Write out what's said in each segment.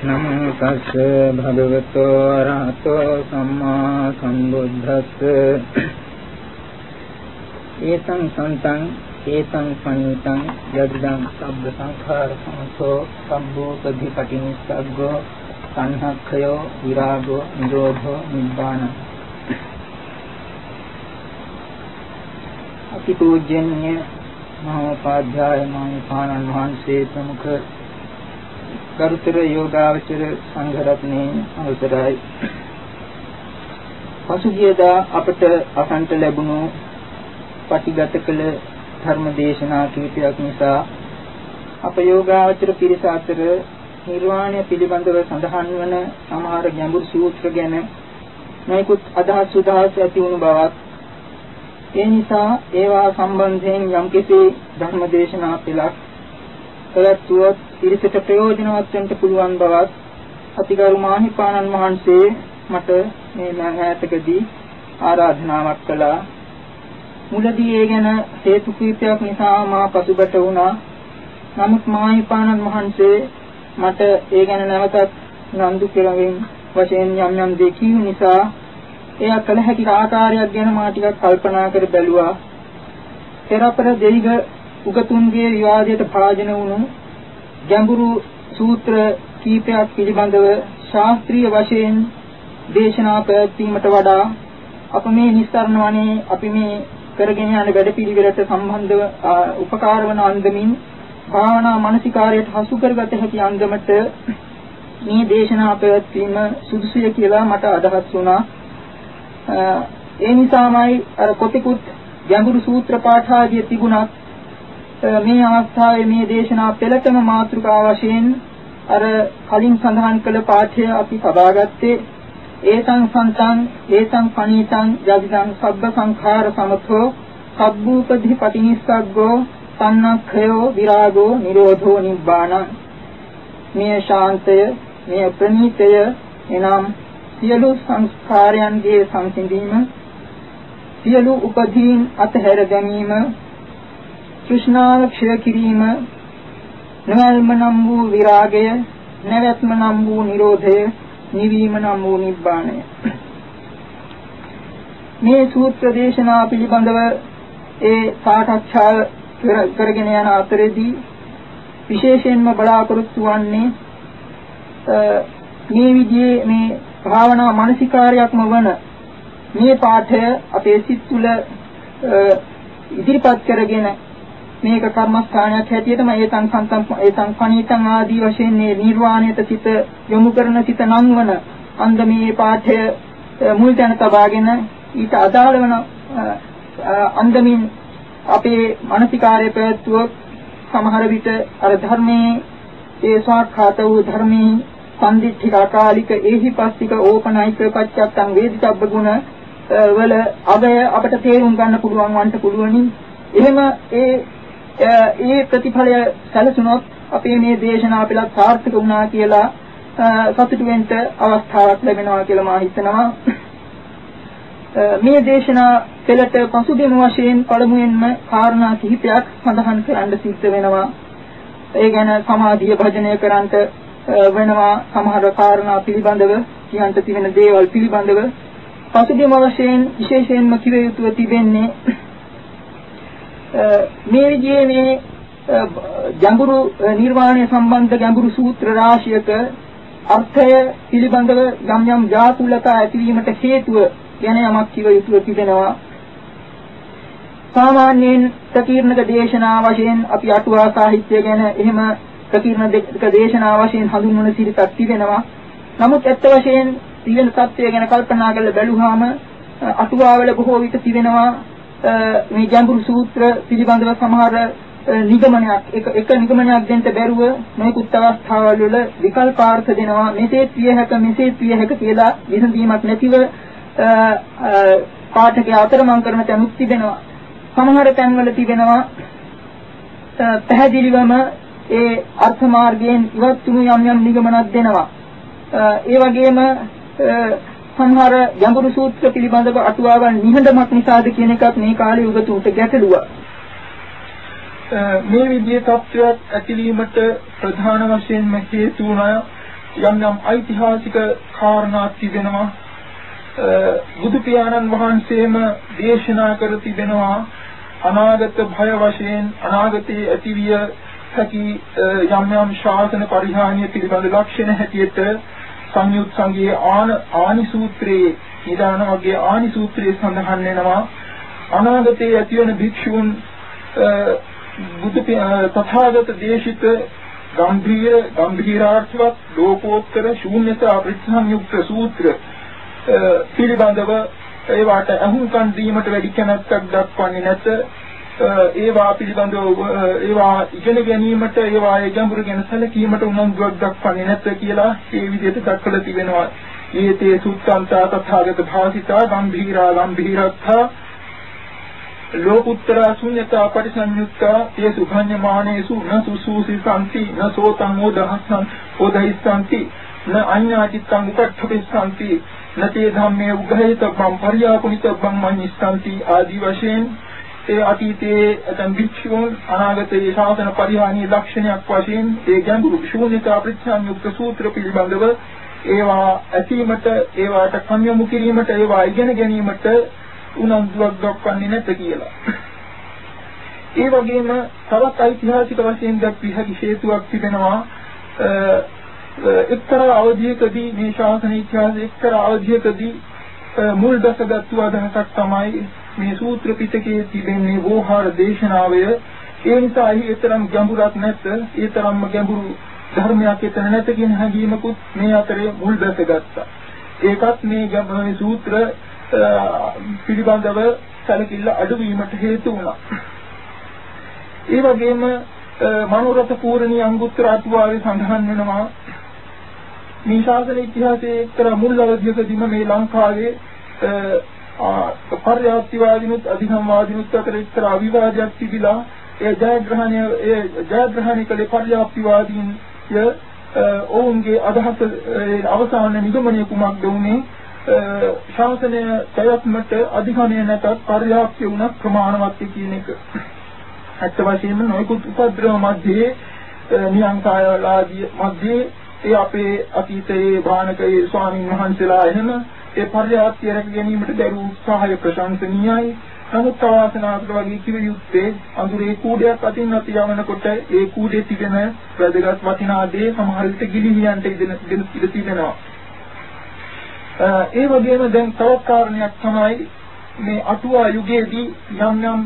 නමෝ තස්ස භගවතෝ අරහතෝ සම්මා සම්බුද්දස්ස ඒතං සන්තං ඒතං පණිතං යද්දං සබ්බ සංඛාර සමතෝ සම්බෝධි පටිනිස්සග්ගෝ සංහක්ඛයෝ විරාගෝ නිරෝධෝ නිබ්බාන අතිපූජ්‍යන්‍ය මහෝපාධ්‍යාය මහින්පාණන් වහන්සේ ප්‍රමුඛ ගරුතර යෝගාවචර සංඝ රත්නයේ අවසරයි. පසුගියදා අපට අසන්ට ලැබුණු පටිගත කළ ධර්ම දේශනා කීපයක් නිසා අප යෝගාවචර පිරිස අතර නිර්වාණය පිළිබඳව සඳහන් වන සමහර ගැඹුරු සූත්‍ර ගැන නොයෙකුත් අදහස් සුදහස් ඇති වුණු බවත් ඒ නිසා ඒවා සම්බන්ධයෙන් යම්කිසි ධර්ම දේශනා පෙළක් පැවැත්වුවොත් පිරිසට ප්‍රයෝජනවත් වෙන්න පුළුවන් බවත් අතිගරු මාහිපාණන් වහන්සේ මට මේ මෑතකදී ආරාධනාවක් කළා. මුලදී ඒ ගැන හේතු කීපයක් නිසා මා පසුබට වුණා. නමුත් මාහිපාණන් වහන්සේ මට ඒ ගැන නැවතත් නන්දු කෙරෙමින් වශයෙන් යම් යම් දේ කියු නිසා එය කළ හැකි ආකාරයක් ගැන මා ටිකක් කල්පනා කර බැලුවා. පෙරපර දෙවිග උගතුන්ගේ විවාදයට භාජන වුණු ගැඹුරු සූත්‍ර කීපයක් පිළිබඳව ශාස්ත්‍රීය වශයෙන් දේශනා පැවැත්වීමට වඩා අප මේ නිස්සාරණ වනේ අපි මේ කරගෙන යන වැඩපිළිවෙලට සම්බන්ධව උපකාර වන අන්දමින් භාවනා මානසිකාරයට හසු කරගත හැකි අන්දමට මේ දේශනා පැවැත්වීම සුදුසුය කියලා මට අදහස් වුණා. ඒ නිසාමයි අර කොටිකුත් ගැඹුරු සූත්‍ර පාඨ ආදී තිබුණත් මේ අවස්ථාවේ මේ දේශනා පෙළටම මාතෘකා වශයෙන් අර කලින් සඳහන් කළ පාඨය අපි සබාගත්තේ. ඒතං සන්තං ඒතං පණීතං යදිදං සබ්බ සංඛාර සමතෝ සබ්බූපදි පටිනිස්සග්ගෝ සන්නක්ඛයෝ විරාගෝ නිරෝධෝ නිබ්බානං. මේ ශාන්තය මේ ප්‍රණීතය එනම් සියලු සංස්කාරයන්ගේ සංසිඳීම සියලු උපදීන් අතහැර ගැනීම තෘෂ්ණාව ක්ෂය කිරීම නැවැල්ම නම් වූ විරාගය නැවැත්ම නම් වූ නිරෝධය නිවීම නම් වූ නිබ්බාණය. මේ සූත්‍ර දේශනා පිළිබඳව ඒ සාකච්ඡා කරගෙන යන අතරේදී විශේෂයෙන්ම බලාපොරොත්තු වන්නේ මේ විදිහේ මේ භාවනා මානසිකාරයක්ම වන මේ පාඨය අපේ සිත් තුළ ඉදිරිපත් කරගෙන මේක කර්මස්ථානයක් හැටියටම ඒතං සන්තං ඒතං පණීතං ආදී වශයෙන් මේ නිර්වාණයට සිත යොමු කරන සිත නංවන අන්දමේ පාඨය මුල් තැන තබාගෙන ඊට අදාළ වන අන්දමින් අපේ මානසිකාර්ය පැවැත්වුවොත් සමහර විට අර ධර්මයේ ඒ සාක්ඛාත වූ ධර්මයේ සම්දිත්තික අකාලික ඒහිපස්තික ඕපනයික පච්චත්තං වේදිතබ්බ ගුණ වල අගය අපට තේරුම් ගන්න පුළුවන් වන්ට පුළුවනි. එහෙම ඒ ඒ ප්‍රතිඵලය සැලසුනොත් අපේ මේ දේශනාව පිළිත් සාර්ථක වුණා කියලා සතුටු වෙන්න අවස්ථාවක් ලැබෙනවා කියලා මා හිතනවා. මේ දේශනා පෙළට පසුබිම වශයෙන් පළමුවෙන්ම කාරණා කිහිපයක් සඳහන් කරන්න සිද්ධ වෙනවා. ඒ ගැන සමාධිය භජනය කරන්නට වෙනවා සමහර කාරණා පිළිබඳව කියන්ට තිබෙන දේවල් පිළිබඳව පසුබිම වශයෙන් විශේෂයෙන්ම කිව යුතුව තිබෙන්නේ මේ විදිහේ මේ ගැඹුරු නිර්වාණය සම්බන්ධ ගැඹුරු සූත්‍ර රාශියක අර්ථය පිළිබඳව යම් යම් ජාතුලතා ඇතිවීමට හේතුව ගැන යමක් කිව යුතුව තිබෙනවා. සාමාන්‍යයෙන් ප්‍රකීර්ණක දේශනා වශයෙන් අපි අටුවා සාහිත්‍ය ගැන එහෙම ප්‍රකීර්ණ දෙක දේශනා වශයෙන් හඳුන්වන සිරිතක් තිබෙනවා. නමුත් ඇත්ත වශයෙන් තිබෙන தත්වය ගැන කල්පනා කරලා බැලුවාම අටුවාවල බොහෝ විට තිබෙනවා මේ ගැඹුරු සූත්‍ර පිළිබඳව සමහර නිගමනයක් එක එක නිගමනයක් දෙන්න බැරුව මේකුත් අවස්ථාවල් වල විකල්පාර්ථ දෙනවා. මෙසේ පිය හැක මෙසේ පිය හැක කියලා විසඳීමක් නැතිව පාඨකයා අතරමං කරන තැනුත් තිබෙනවා. සමහර තැන්වල තිබෙනවා පැහැදිලිවම ඒ අර්ථ මාර්ගයෙන් ඉවත් වුණු යම් යම් නිගමනක් දෙනවා. ඒ වගේම සමහර ගැඹුරු සූත්‍ර පිළිබඳව අටුවාවල් නිහඬමක් නිසාද කියන එකත් මේ කාලේ උගතුන්ට ගැටලුවක්. මේ විදිහේ තත්ත්වයක් ඇතිවීමට ප්‍රධාන වශයෙන්ම හේතු වුණා. යම් යම් ඓතිහාසික කාරණා තිබෙනවා. බුදු පියාණන් වහන්සේම දේශනා කර තිබෙනවා. අනාගත භය වශයෙන් අනාගතයේ ඇතිවිය හැකි යම් යම් ශාසන පරිහානිය පිළිබඳ ලක්ෂණ හැටියට සංයුත් සංගයේ ආන ආනි සූත්‍රයේ නිදාන වගේ ආනි සූත්‍රයේ සඳහන් වෙනවා. අනාගතයේ ඇතිවන භික්ෂූන් බුදු තථාගත දේශිත ගම්භීර ගම්භීරාර්ථවත් ලෝකෝත්තර ශූන්‍යතා ප්‍රතිසංයුක්ත සූත්‍ර පිළිබඳව ඒවාට අහුම්කන් දීමට වැඩි කැමැත්තක් දක්වන්නේ නැත. ඒවා පිළිබඳව ඒවා ඉගෙන ගැනීමට ඒවායේ ගැඹුරු ගැන සැලකීමට උනන්දුවක් දක්වන්නේ නැත කියලා ඒ විදිහට දක්වලා තිබෙනවා. ඊතේ සුත්තන්තා තථාගත භාසිතා ගම්භීරා ගම්භීරත්තා ලෝකුත්තර ශුන්‍යතා පරිසංයුක්තා තේ සුභඤ්ඤමානේසු න සුසූසි සම්ති න සෝතං ඕදහස්සං ඕදහිස්සන්ති න අඤ්ඤාචිත්තං උපට්ඨපිස්සන්ති නතේ ධම්මේ උග්‍රහිතබ්බම් පරියාපුනිතබ්බම් මඤ්ඤිස්සන්ති ආදි වශයෙන් ඒ අතීතයේ ඇතන් භික්ෂූන් අනාගතයේ ශාසන පරිහානිය ලක්ෂණයක් වශයෙන් ඒ ගැඹුරු ශූන්‍යතා ප්‍රතිසංයුක්ත සූත්‍ර පිළිබඳව ඒවා ඇසීමට ඒවාට කම්යමු කිරීමට ඒවා ඉගෙන ගැනීමට උනන්දුවක් දක්වන්නේ නැත කියලා. ඒ වගේම තවත් ඓතිහාසික වශයෙන් දක්විය හැකි හේතුවක් තිබෙනවා එක්තරා අවධියකදී මේ ශාසන ඉතිහාසයේ එක්තරා අවධියකදී මුල් දැසගත්තු අදහසක් තමයි මේ සූත්‍ර පිටකයේ තිබෙන්නේ වෝහාර දේශනාවය. ඒ නිසා එහි තරම් ගැඹුරක් නැත. ඒ තරම්ම ගැඹුරු ධර්මයක් එතන නැත කියන හැඟීමකුත් මේ අතරේ මුල් දැසගත්තා. ඒකත් මේ ගැඹුරු සූත්‍ර පිළිබඳව සැලකිල්ල අඩුවීමට හේතු වුණා. ඒ වගේම මනෝරත පූර්ණී අංගුත්තර අටුවාවේ සඳහන් වෙනවා. මේ ශාසන ඉතිහාසයේ එක්තරා මුල් අවධියකදීම මේ ලංකාවේ පර්යාප්තිවාදිනුත් අධිසම්වාදිනුත් අතර එක්තරා විවාදයක් තිබිලා ඒ ජයග්‍රහණය ඒ ජයග්‍රහණය කළේ පර්යාප්තිවාදීන් ය ඔවුන්ගේ අදහස අවසාන නිගමනය කුමක්ද වුනේ ශාසනය ප්‍රයත්නට අධිගමනය නැතත් පර්යාප්තිය වුණත් ප්‍රමාණවත් කියන එක. ඇත්ත වශයෙන්ම නොයෙකුත් උපද්‍රව මැදේ නියංකායලාදී මැදේ ඒ අපේ අතීතයේ භානකයේ ස්වාමින් වහන්සේලා එහෙම ඒ පර්යාප්තිය රැක ගැනීමට දරූ උත්සාහය ප්‍රශංසනීයයි. නමුත් අවාසනාවකට වගේ කිව යුත්තේ අඳුරේ කූඩයක් අතින් අත යවනකොට ඒ කූඩේ තිබෙන වැදගත් වටිනා දේ සමහර විට ගිලිහියන්ට ඉඳ ඉඳ තිබෙනවා. ඒ වගේම දැන් තවත් කාරණයක් තමයි මේ අටුවා යුගයේදී යම් යම්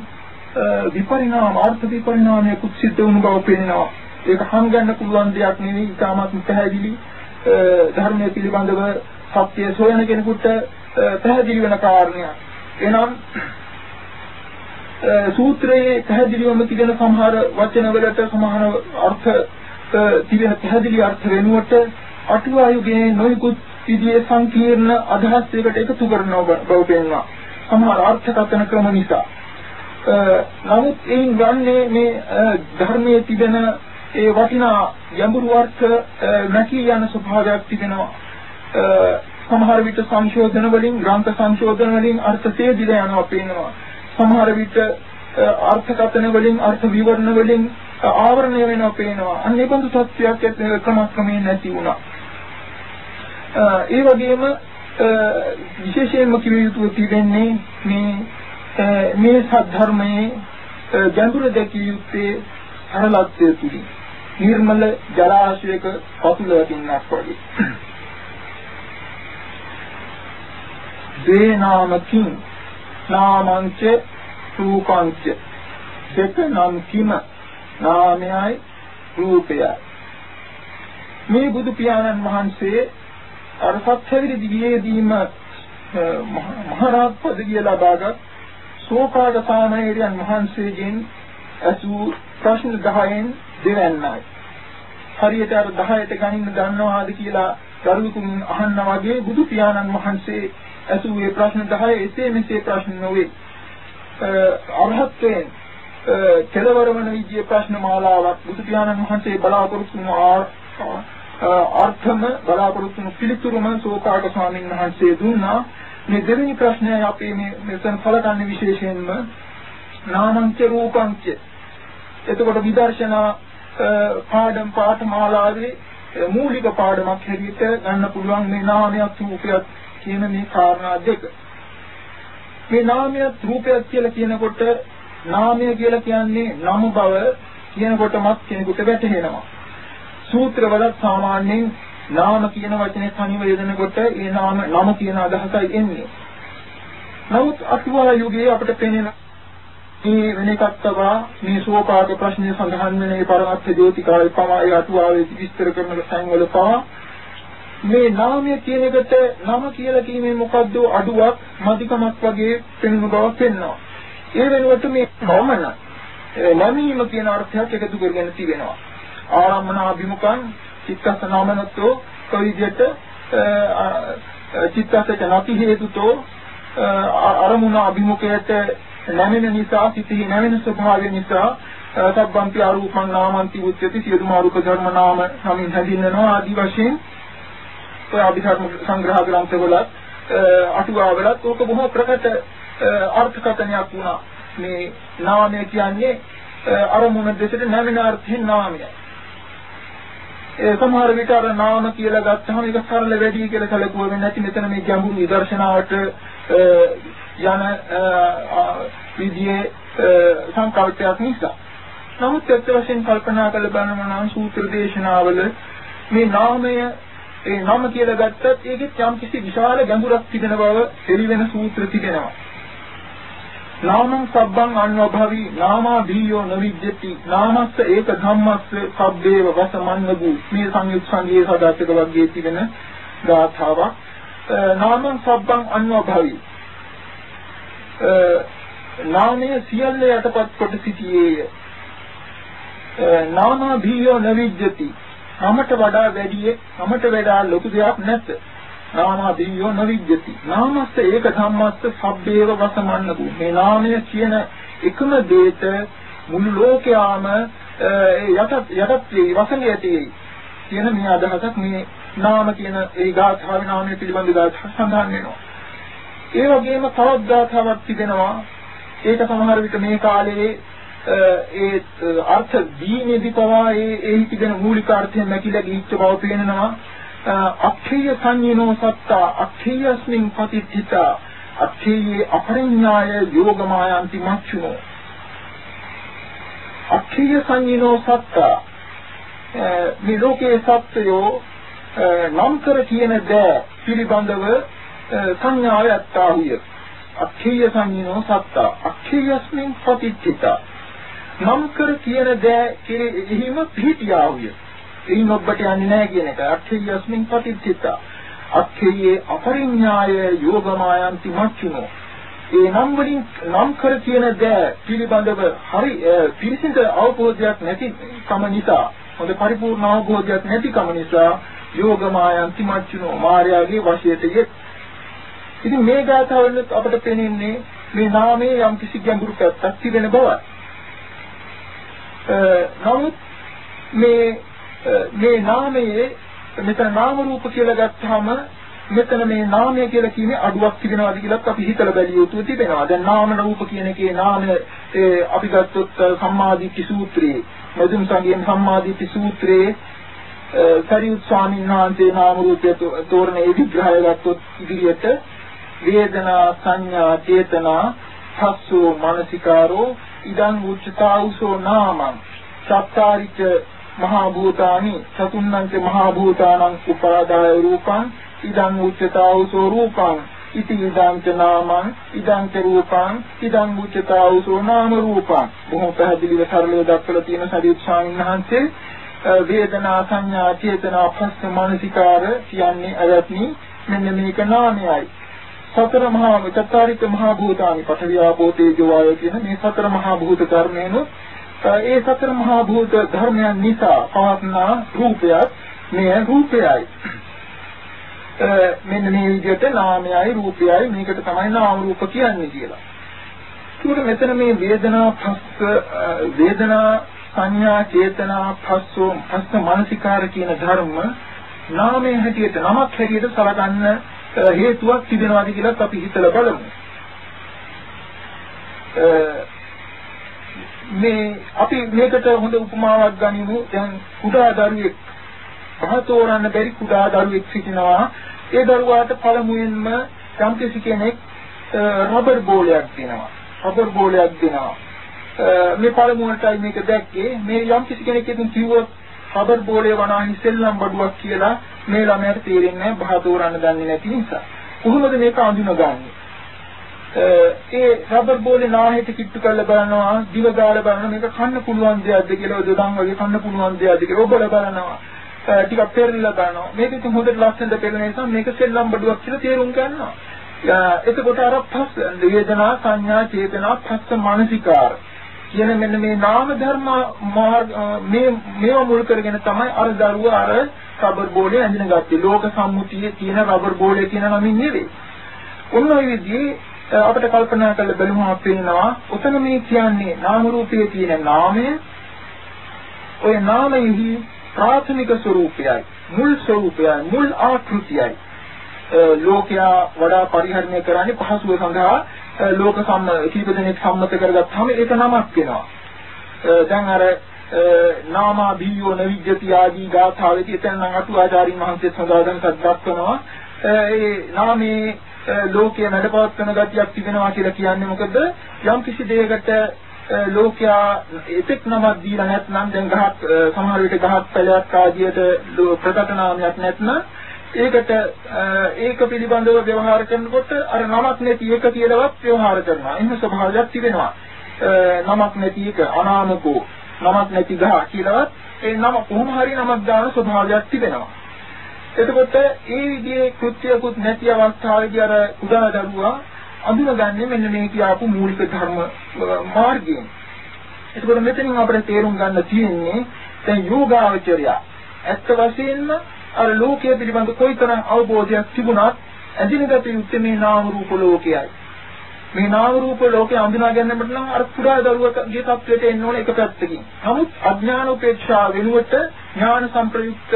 විපරිණාම අර්ථ විපරිණාමයකුත් සිද්ධ වුණු බව පේනවා. ඒක හංගන්න පුළුවන් දෙයක් නෙවෙයි ඉතාමත් පැහැදිලි ධර්මයේ පිළිබඳව සත්‍ය සොයන කෙනෙකුට පැහැදිලි වෙන කාරණයක්. එනම් සූත්‍රයේ පැහැදිලිවම තිබෙන සමහර වචන වලට සමහර අර්ථ තිබෙන පැහැදිලි අර්ථ වෙනුවට අටුවායුගේ නොයෙකුත් විදිහේ සංකීර්ණ අදහස් එකට එකතු කරන බව පේනවා. සමහර අර්ථකථන ක්‍රම නිසා. නමුත් එයින් ගන්නේ මේ ධර්මයේ තිබෙන ඒ වටිනා ගැඹුරු අර්ථ නැකී යන ස්වභාවයක් තිබෙනවා. සමහර විට සංශෝධන වලින් ග්‍රන්ථ සංශෝධන වලින් අර්ථ තේදිලා යනවා පේනවා. සමහර විට අර්ථකථන වලින් අර්ථ විවරණ වලින් ආවරණය වෙනවා පේනවා. අන්න ඒ බඳු තත්ත්වයක් ක්‍රමක්‍රමයෙන් නැති වුණා. ඒ වගේම විශේෂයෙන්ම කිව යුතු තිබෙන්නේ මේ මේ සද්ධර්මයේ ගැඹුර දැකිය යුත්තේ සරලත්වය තුලින්. නිර්මල ජලාශයක පතුල වටින්නක් වගේ. දේ නාමකින් නාමංච රූපංච දෙක නම් කිම නාමයයි රූපයයි මේ බුදු පියාණන් වහන්සේ අර සත්‍යවිරි දිවියේදීම මහරහත් පදවිය ලබාගත් සෝපාද සාමණේරයන් වහන්සේගෙන් අසු ප්‍රශ්න 10න් දෙවන්නයි. හරියට අර 10ට ගණින්න දන්නවාද කියලා දරුවෙකුන් අහන්නා වගේ බුදු පියාණන් වහන්සේ ඇසුවේ ප්‍රශ්න 10 එසේ මෙසේ ප්‍රශ්න නොවේ. අරහත්යෙන් කෙලවර වන විදිය ප්‍රශ්න මාලාවක් බුදු පියාණන් වහන්සේ බලාපොරොත්තු වුණා අර්ථම බලාපොරොත්තු වුණු පිළිතුරුම සෝකාක ස්වාමීන් වහන්සේ දුන්නා. මේ දෙවෙනි ප්‍රශ්නය අපි මේ මෙතන සලකන්නේ විශේෂයෙන්ම නාමංච රූපංච එතකොට විදර්ශනා පාඩම් පාඨමාලාවේ මූලික පාඩමක් හැටියට ගන්න පුළුවන් මේ නාමයක් රූපයක් කියන මේ කාරණා දෙක. මේ නාමයක් රූපයක් කියලා කියනකොට නාමය කියලා කියන්නේ නම බව කියනකොටමත් කෙනෙකුට වැටහෙනවා. සූත්‍රවල සාමාන්‍යයෙන් නාම කියන වචනේ තනිව යෙදෙනකොට ඒ නාම නම කියන අදහසයි එන්නේ. නමුත් අටුවා යුගයේ අපිට පෙනෙන මේ වෙන එකක් තබා මේ සෝපාක ප්‍රශ්නය සඳහන් වෙන ඒ පරමත්ථ ජෝතිකාවේ පමායි අටුවාවේ විස්තර කරන සංවල පවා මේ නාමය කියන එකට නම කියලා කීමේ මොකද්ද අඩුවක් මදිකමක් වගේ පෙනෙන බව පෙන්වනවා. ඒ වෙනුවට මේ නොමන නැමීම කියන අර්ථයක් එකතු කරගෙන තිබෙනවා. ආරම්මනාභිමුඛං චිත්තස්ස නාමනතෝ කොයිදෙට චිත්තස්ස නැති හේතුතෝ අරමුණ අභිමුඛයට නැමෙන නිසා සිතෙහි නැමෙන ස්වභාවය නිසා සබ්බන්ති අරූපං නාමන්ති උච්චති සියලුම අරූප ධර්ම නාම සමින් හැදින්වනවා ආදි වශයෙන් ඔය අභිධර්ම සංග්‍රහ ග්‍රන්ථවලත් අටුවාවලත් ඕක බොහෝ ප්‍රකට අර්ථකථනයක් වුණා. මේ නාමය කියන්නේ අරමුණ දෙසට නැමෙන අර්ථයෙන් නාමයයි. ඒ සමහර විට අර නාම කියලා ගත්තහම ඒක සරල වැඩි කියලා කලකුව වෙන්නේ නැති. මෙතන මේ ගැඹුරු විදර්ශනාවට යන විදියේ සංකල්පයක් නිසා. නමුත් ඇත්ත වශයෙන් කල්පනා කළ බලනම නම් සූත්‍ර දේශනාවල මේ නාමය ඒ නම කියලා ගත්තත් ඒකෙත් යම් කිසි විශාල ගැඹුරක් තිබෙන බව එළිවෙන සූත්‍ර තිබෙනවා. නාමං සබ්බං අන්වභවි නාමා බීයෝ නවිජ්ජති නාමස්ස ඒක ධම්මස්ස සබ්බේව වසමන්නගු මේ සංයුත් සංගයේ සදාතක වර්ගයේ තිබෙන ගාථාවක්. නාමං සබ්බං අන්වභවි නාමය සියල්ල යටපත් කොට සිටියේය. නාමා බීයෝ නවිජ්ජති නමට වඩා වැඩි නමට වඩා ලොකු දෙයක් නැත. නාමා දිව්‍යෝ නවිජ්ජති නාමස්ස ඒක ධම්මස්ස සබ්බේව වසමන්නතු මේ නාමය කියන එකම දෙයට මුළු ලෝකයාම යටත් යටත් වසඟයටි කියන මේ අදහසක් මේ නාම කියන ඒ ගාථාවේ නාමය පිළිබඳ ගාථා සඳහන් වෙනවා. ඒ වගේම තවත් ගාථාවක් තිබෙනවා. ඒක සමහර විට මේ කාලේ ඒ අර්ථ දීමේදී පවා ඒ එහි තිබෙන මූලික අර්ථය නැතිලා ගිහිච්ච බව පේනවා. අක්ඛේය සංඤිනෝ සත්තා අක්ඛේයස්මින් පතිත්ථිතා අක්ඛේයේ අපරිඥාය යෝගමායන්ති මච්චුනෝ අක්ඛේය සංඤිනෝ සත්තා මේ ලෝකයේ සත්‍යෝ නම් කර කියන දෑ පිළිබඳව සංඥාව යත්තාහුය අක්ඛේය සංඤිනෝ සත්තා අක්ඛේයස්මින් පතිත්ථිතා. නම් කර කියන දෑ කෙරෙහිම පිහිටියාහුය එයින් ඔබට යන්නේ නැහැ කියන එක. අක්ඛේයස්මින් පටිච්චිත. අක්ඛේයේ අපරිඥාය යෝගමායන්ති මච්චුනෝ. ඒ නම් වලින් නම් කර කියන දෑ පිළිබඳව හරි පිළිසිඳ අවබෝධයක් නැති කම නිසා හොඳ පරිපූර්ණ අවබෝධයක් නැති කම නිසා යෝගමායන්ති මච්චුනෝ මායාවේ වශයට යෙත්. ඉතින් මේ ගාථාවල අපට පේන්නේ මේ නාමයේ යම් කිසි ගැඹුරු පැත්තක් තිබෙන බවයි. නමුත් මේ මේ නාමයේ මෙතන නාම රූප කියලා ගත්තාම මෙතන මේ නාමය කියලා කියන්නේ අඩුවක් තිබෙනවාද කියලාත් අපි හිතලා බැලිය යුතු තිබෙනවා. දැන් නාම රූප කියන එකේ නාමය අපි ගත්තොත් සම්මාදිට්ඨි සූත්‍රයේ මදුම් සංගයෙන් සම්මාදිට්ඨි සූත්‍රයේ සරියුත් ස්වාමීන් වහන්සේ නාම රූපය තෝරන ඒ විග්‍රහය ගත්තොත් ඉදිරියට වේදනා සංඥා චේතනා සස්සෝ මානසිකාරෝ ඉදං උච්චතාවුසෝ නාමං සත්තාරිච මහා භූතානි චතුන්නංච මහා භූතානං උපාදාය රූපං ඉදං උච්චතාවසෝ රූපං ඉති ඉදං ච නාමං ඉදං ච රූපං ඉදං උච්චතාවසෝ නාම රූපං බොහොම පැහැදිලිව සරලව දක්වලා තියෙන සරියුත් ස්වාමීන් වහන්සේ වේදනා සංඥා චේතනා පස්ස මානසිකාර කියන්නේ අයත්නි මෙන්න මේක නාමයයි. සතර මහා චත්තාරික මහා භූතානි පඨවි ආපෝ තේජෝ වායෝ කියන මේ සතර මහා භූත කර්මයන්ොත් ඒ සතර මහා භූත ධර්මයන් නිසා පවත්නා රූපයක් මේ රූපයයි. මෙන්න මේ විදිහට නාමයයි රූපයයි මේකට තමයි නාම රූප කියන්නේ කියලා. ඒකට මෙතන මේ වේදනා පස්ස වේදනා සංඥා චේතනා පස්සෝ පස්ස මානසිකාර කියන ධර්ම නාමයේ හැටියට නමක් හැටියට සලකන්න හේතුවක් තිබෙනවාද කියලා අපි හිතලා බලමු. මේ අපි මේකට හොඳ උපමාවක් ගනිමු දැන් කුඩා දරුවෙක් පහතෝරන්න බැරි කුඩා දරුවෙක් සිටිනවා. ඒ දරුවාට පළමුවෙන්ම යම්කිසි කෙනෙක් රබර් බෝලයක් දෙනවා. රබර් බෝලයක් දෙනවා. මේ පළමුවටයි මේක දැක්කේ. මේ යම්කිසි කෙනෙක් ඉතින් කිව්වොත් රබර් බෝලේ වනාහි සෙල්ලම් බඩුවක් කියලා මේ ළමයාට තේරෙන්නේ නැහැ. පහතෝරන්න දන්නේ නැති නිසා. කොහොමද මේක අඳුනගන්නේ? ඒ රබර් බෝලේ නාහෙට කිට්ටු කරලා බලනවා දිව ගාලා බලනවා. මේක කන්න පුළුවන් දෙයක්ද කියලා දොඩම් වගේ කන්න පුළුවන් දෙයක්ද කියලා ඔබලා බලනවා. ටිකක් පෙරලිලා බලනවා. මේක ඉතින් හොඳට ලස්සනට පෙරලෙන නිසා මේක සෙල්ලම් බඩුවක් කියලා තේරුම් ගන්නවා. එතකොට අර පස් වේදනා සංඥා චේතනා පස්ස මානසිකාර. කියන මෙන්න මේ නාම ධර්ම මේ මේව මුල් කරගෙන තමයි අර දරුවා අර රබර් බෝලේ ඇඳින ගත්තේ ලෝක සම්මුතියේ තියෙන රබර් බෝලේ කියන නමින් නෙවෙයි. ඔන්න ඔය විදිහේ අපිට කල්පනා කරලා බලමුවා පේනවා උතන මේ කියන්නේ නාම රූපයේ තියෙන නාමය ඔය නාමයෙහි ප්‍රාථමික ස්වરૂපයයි මුල් ස්වરૂපයයි මුල් ආකෘතියයි ලෝකයා වඩා පරිහරණය කරන්නේ පහසුව සඳහා ලෝක සම්ම කීප දෙනෙක් සම්මත කරගත්තාම ඒක නමක් වෙනවා. දැන් අර නාමා බියෝ නවිජ්ජති ආදී ගාථාවේදී එතන නම් අටුවාචාරින් වහන්සේ සඳහන් කරනවා ඒ නාමේ ලෝකයේ වැඩපවත්වන ගතියක් තිබෙනවා කියලා කියන්නේ මොකද? යම් කිසි දෙයකට ලෝකයා එතෙක් නමක් දීලා නැත්නම් දැන් ගහක් සමහර විට ගහක් පැලයක් ආදියට ප්‍රකට නාමයක් නැත්නම් ඒකට ඒක පිළිබඳව ව්‍යවහාර කරනකොට අර නමක් නැති එක කියලාවත් ව්‍යවහාර කරනවා. එහෙම ස්වභාවයක් තිබෙනවා. නමක් නැති එක අනාමකෝ නමක් නැති ගහ කියලාවත් ඒ නම කොහොම හරි නමක් දාන ස්වභාවයක් තිබෙනවා. එතකොට ඒ විදිහේ කෘත්‍යකුත් නැති අවස්ථාවේදී අර කුඩා දරුවා අඳුනගන්නේ මෙන්න මේ කියාපු මූලික ධර්ම මාර්ගයෙන්. එතකොට මෙතනින් අපිට තේරුම් ගන්න තියෙන්නේ දැන් යෝගාවචරය ඇත්ත වශයෙන්ම අර ලෝකයේ පිළිබඳ කොයිතරම් අවබෝධයක් තිබුණත් ඇදිනගත යුත්තේ මේ නාම රූප ලෝකයයි. මේ නාම රූප ලෝකේ අඳුනා ගැනීමට නම් අර පුරා දරුවගේ තත්වයට එන්න ඕන එක පැත්තකින්. නමුත් අඥාන උපේක්ෂා වෙනුවට ඥාන සංප්‍රයුක්ත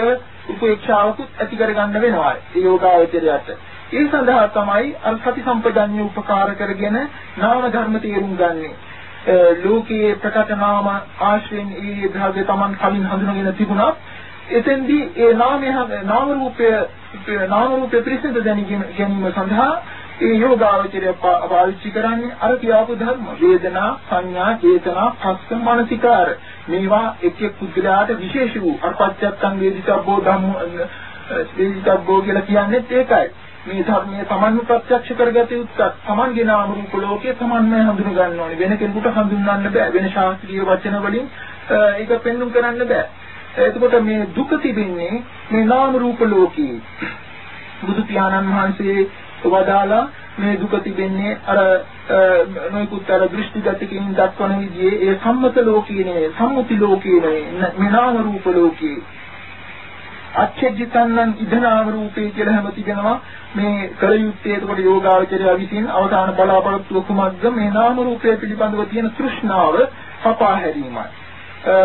උපේක්ෂාවකුත් ඇති කරගන්න වෙනවා ඒ යෝගාවචරයට. ඒ සඳහා තමයි අර සති සම්පජඤ්ඤ උපකාර කරගෙන නාම ධර්ම තේරුම් ගන්නේ. ලෝකයේ ප්‍රකට නාම ආශ්‍රයෙන් ඒ භාගය Taman කලින් හඳුනගෙන තිබුණා. එතෙන්දී ඒ නාමය නාම රූපය නාම රූපය පිරිසිදු දැනීම සඳහා ඒ යෝගාවචරය පාවිච්චි කරන්නේ අර කියාපු ධර්ම. වේදනා සංඥා චේතනා පස්ස මානසිකාර. මේවා එක් එක් පුද්ගලයාට විශේෂ වූ අර්පච්චත්තං වේදිතබ්බෝ ධම්ම වේදිතබ්බෝ කියලා කියන්නේ ඒකයි. මේ ධර්මයේ Tamanම ප්‍රත්‍යක්ෂ කරගත යුත්තක්. Tamanගේ නාම රූප ලෝකයේ Tamanම හඳුන ගන්න ඕනේ. වෙන කෙනෙකුට හඳුන්වන්න බෑ. වෙන ශාස්ත්‍රීය වචන වලින් ඒක පෙන්වන්න කරන්න බෑ. එතකොට මේ දුක තිබෙන්නේ මේ නාම රූප ලෝකයේ. බුදු පියාණන් වහන්සේ වදාලා මේ දුක තිබෙන්නේ අර නොයිකුත් අර දෘෂ්ටිගතකින් දක්වන විදිහේ ඒ සම්මත ලෝකයේ නෙවෙයි සම්මුති ලෝකයේ නෙවෙයි මේ නාම රූප ලෝකයේ. අච්ඡේජිතන්නන් ඉදනාම රූපේ කියලා හැම තිබෙනවා. මේ කල යුත්තේ එතකොට යෝගාවචරය විසින් අවසාන බලාපොරොත්තු කුමක්ද? මේ නාම රූපය පිළිබඳව තියෙන තෘෂ්ණාව කපා හැරීමයි.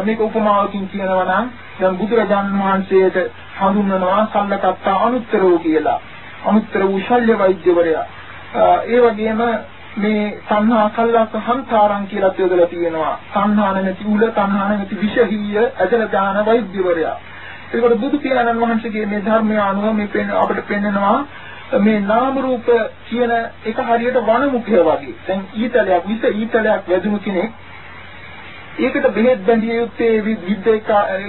මේක උපමාවකින් කියනවා නම් දැන් බුදුරජාණන් වහන්සේට හඳුන්වනවා සල්ලකත්තා අනුත්තරෝ කියලා අනුත්තර වූ ශල්‍ය වෛද්‍යවරයා. ඒ වගේම මේ සංහා කල්ලක හන්තරං කියලා යොදලා තියෙනවා. සංහා නැති උල සංහා නැති විෂහීය ඇදලා දාන වෛද්‍යවරයා. ඒකට බුදු පියාණන් වහන්සේගේ මේ ධර්මය අනුව මේ අපිට පෙන්නනවා මේ නාම රූප කියන එක හරියට වනමුඛය වගේ. දැන් ඊතලයක් විස ඊතලයක් වැදුණු කෙනෙක් ඒකට බෙහෙත් බැඳිය යුත්තේ විද්දේ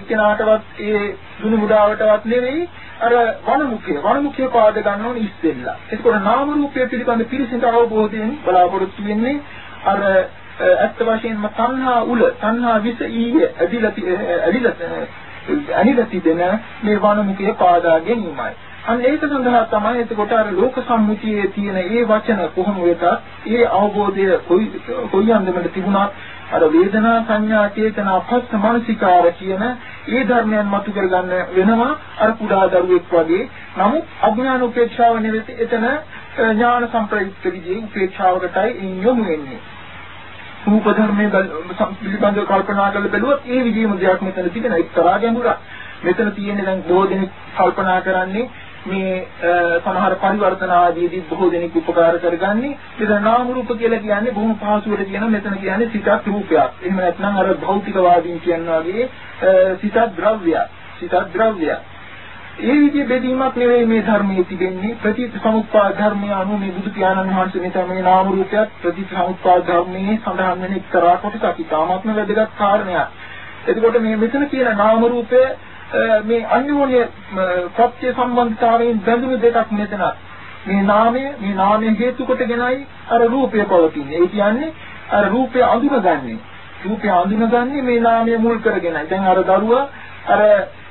කෙනාටවත් ඒ දුනු මුඩාවටවත් නෙවෙයි අර වනමුඛය වනමුඛය පාද ගන්න ඕනේ ඉස්සෙල්ලා. ඒකෝර නාම රූපය පිළිබඳ පිරිසිදු අවබෝධයෙන් බලාපොරොත්තු වෙන්නේ අර ඇත්ත වශයෙන්ම තණ්හා උල තණ්හා විස ඊයේ ඇදිලා ඇදිලා ඇනිලා තිබෙන මේ වනමුඛය පාදා ගැනීමයි. අන්න ඒක සඳහා තමයි එතකොට අර ලෝක සම්මුතියේ තියෙන ඒ වචන කොහොම වෙතත් ඒ අවබෝධය කොයි කොයි අන්දමට තිබුණත් අර වේදනා සංඥා චේතනා පස්ස මානසිකාර කියන ඒ ධර්මයන් මතු කරගන්න වෙනවා අර කුඩා දරුවෙක් වගේ. නමුත් අඥාන උපේක්ෂාව නෙවෙයි එතන ඥාන සම්ප්‍රයුක්ත විදිහේ උපේක්ෂාවකටයි යොමු වෙන්නේ. රූප ධර්මයේ පිළිබඳව කල්පනා කරලා බැලුවොත් ඒ විදිහම දෙයක් මෙතන තිබෙන එක්තරා ගැඹුරක්. මෙතන තියෙන්නේ දැන් බොහෝ දෙනෙක් කල්පනා කරන්නේ මේ සමහර පරිවර්තන ආදීදී බොහෝ දෙනෙක් උපකාර කරගන්නේ මෙතන නාම රූප කියලා කියන්නේ බොහොම පහසුවට කියන මෙතන කියන්නේ සිතක් රූපයක්. එහෙම නැත්නම් අර භෞතිකවාදීන් කියනවා වගේ සිතක් ද්‍රව්‍යයක්. සිතක් ද්‍රව්‍යයක්. ඒ විදිහේ බෙදීමක් නෙවෙයි මේ ධර්මයේ තිබෙන්නේ ප්‍රතිසමුප්පාද ධර්මයේ අනුව මේ බුදු පියාණන් වහන්සේ මෙතන මේ නාම රූපයත් ප්‍රතිසමුප්පාද ධර්මයේ සඳහන් වෙන එක්තරා කොටසක් ඉතාමත්ම වැදගත් කාරණයක්. එතකොට මේ මෙතන කියන නාම රූපය මේ අන්‍යෝන්‍ය ප්‍රත්‍ය සම්බන්ධතාවයෙන් බැඳුණු දෙකක් මෙතන. මේ නාමය මේ නාමය හේතු කොටගෙනයි අර රූපය පවතින්නේ. ඒ කියන්නේ අර රූපය අඳුනගන්නේ. රූපය අඳුනගන්නේ මේ නාමය මුල් කරගෙනයි. දැන් අර දරුවා අර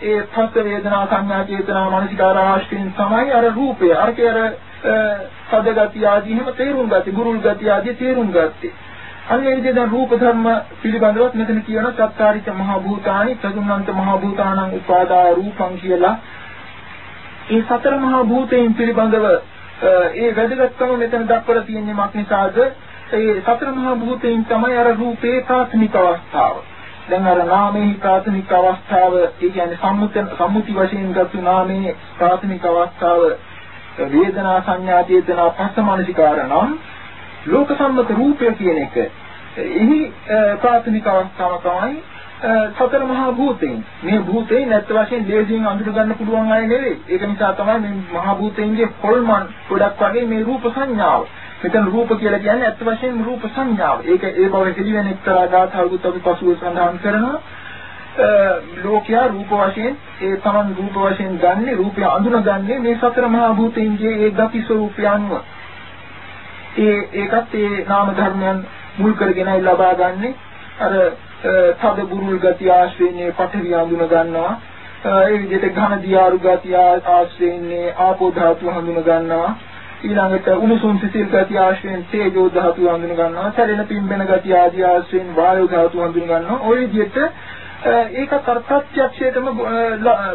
ඒ පස්ස වේදනා සංඥා චේතනා මනසිකාර ආශ්‍රයෙන් තමයි අර රූපය අරකේ අර සදගති ආදී හැම තේරුම් ගත්තේ ගුරුල් ගති ආදී තේරුම් ගත්තේ අන්න ඒ විදිහට රූප ධර්ම පිළිබඳව මෙතන කියන සත්කාරිත මහ භූතානි චතුන්නන්ත මහ භූතානං උපාදාය රූපං කියලා. ඒ සතර මහ භූතයන් පිළිබඳව ඒ වැදගත්කම මෙතන දක්වලා තියෙන්නේ මක් නිසාද? ඒ සතර මහ භූතයන් තමයි අර රූපේ ප්‍රාථමික අවස්ථාව. දැන් අර නාමයේ ප්‍රාථමික අවස්ථාව ඒ කියන්නේ සම්මුත සම්මුති වශයෙන් ගත්තු නාමයේ ප්‍රාථමික අවස්ථාව වේදනා සංඥා චේතනා පස්සමනසිකාර නම් ලෝක සම්මත රූපය කියන එක එහි ප්‍රාථමික අවස්ථාව තමයි සතර මහා භූතයන් මේ භූතේ නැත්ත වශයෙන් දේශයෙන් අඳුර ගන්න පුළුවන් අය නෙවෙයි ඒක නිසා තමයි මේ මහා භූතයන්ගේ හොල්මන් ගොඩක් වගේ මේ රූප සංඥාව මෙතන රූප කියලා කියන්නේ ඇත්ත වශයෙන්ම රූප සංඥාව. ඒක ඒ බව පිළිවෙන එක්තරා ධාතාවකුත් අපි පසුව සඳහන් කරනවා. ලෝකයා රූප වශයෙන් ඒ තමන් රූප වශයෙන් ගන්නේ රූපය අඳුනගන්නේ මේ සතර මහා භූතයන්ගේ ඒ ගති ස්වરૂපයන්ව. ඒ ඒකත් ඒ නාම ධර්මයන් මුල් කරගෙනයි ලබා ගන්නෙ. අර තද බුරුල් ගති ආශ්‍රේණයේ පඨවි හඳුන ගන්නවා. ඒ විදිහට ඝන දියාරු ගති ආශ්‍රේණයේ ආපෝ ධාතු හඳුන ගන්නවා. ඊළඟට උණුසුම් සිසිල් ගති ආශ්‍රයෙන් තේජෝ ධාතු හඳුන ගන්නවා. සැලෙන පිම්බෙන ගති ආදී ආශ්‍රයෙන් වායු ධාතු හඳුන ගන්නවා. ওই විදිහට ඒක ප්‍රත්‍යක්ෂයටම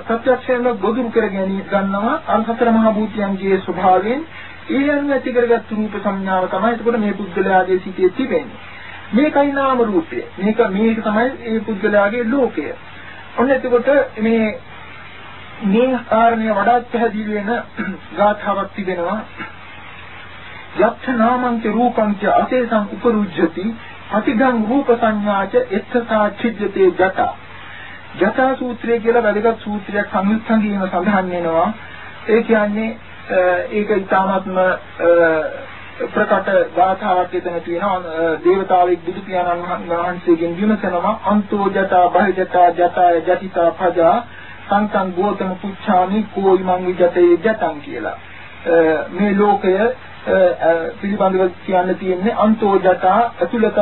ප්‍රත්‍යක්ෂයෙන්ම ගොදුරු කරගෙන ගන්නවා. අන්තතර මහ භූතයන්ගේ ස්වභාවයෙන් ඒ අනුව ඇති කරගත් රූප සංඥාව තමයි එතකොට මේ පුද්ගලයාගේ සිටේ තිබෙන්නේ. මේකයි නාම රූපය. මේක මේක තමයි ඒ පුද්ගලයාගේ ලෝකය. ඔන්න එතකොට මේ මේ කාරණය වඩාත් පැහැදිලි වෙන ගාථාවක් තිබෙනවා. යක්ඛ නාමං ච රූපං ච අසේසං උපරුජ්ජති අතිගං රූප සංඥාච එත්තසා චිජ්ජතේ ජට ජට සූත්‍රය කියලා වැදගත් සූත්‍රයක් සංයුක්තංගීම සඳහන් වෙනවා ඒ කියන්නේ ඒක ඊටාත්ම ප්‍රකට ගාථාවක් එතන තියෙනවා. දේවතාවෙක් බුදු පියාණන් වහන්සේගෙන් විමසනවා අන්තෝ ජටා බහිජටා ජටාය ජටිතා පජා සංකං ගෝතම පුච්ඡාමි කෝයි මං විජතේ ජටං කියලා. මේ ලෝකය පිළිබඳව කියන්න තියෙන්නේ අන්තෝ ජටා ඇතුළතත්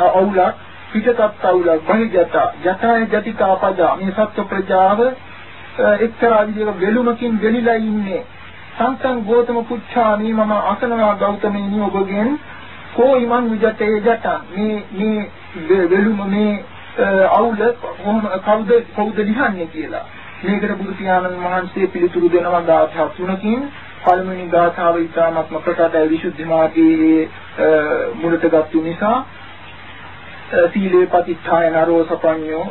අවුලක් පිටතත් අවුලක් බහිජටා ජටාය ජටිතා පජා. මේ සත්ව ප්‍රජාව එක්තරා විදිහක වෙලුමකින් වෙලිලා ඉන්නේ. සංසං ගෝතම පුච්ඡාමි මම අසනවා ගෞතමයනි ඔබගෙන්. කෝ ඉමන් විජතේ ජට. මේ මේ වෙලුම මේ අවුල කොහොම කවුද කවුද ලිහන්නේ කියලා. මේකට බුදු පියාණන් වහන්සේ පිළිතුරු දෙනවා ගාථා තුනකින්. පළවෙනි ගාථාව ඉතාමත්ම ප්‍රකටයි විසුද්ධි මාර්ගයේ මුලට ගත්තු නිසා සීලේ පතිත්ථාය නරෝ සපඤ්ඤෝ.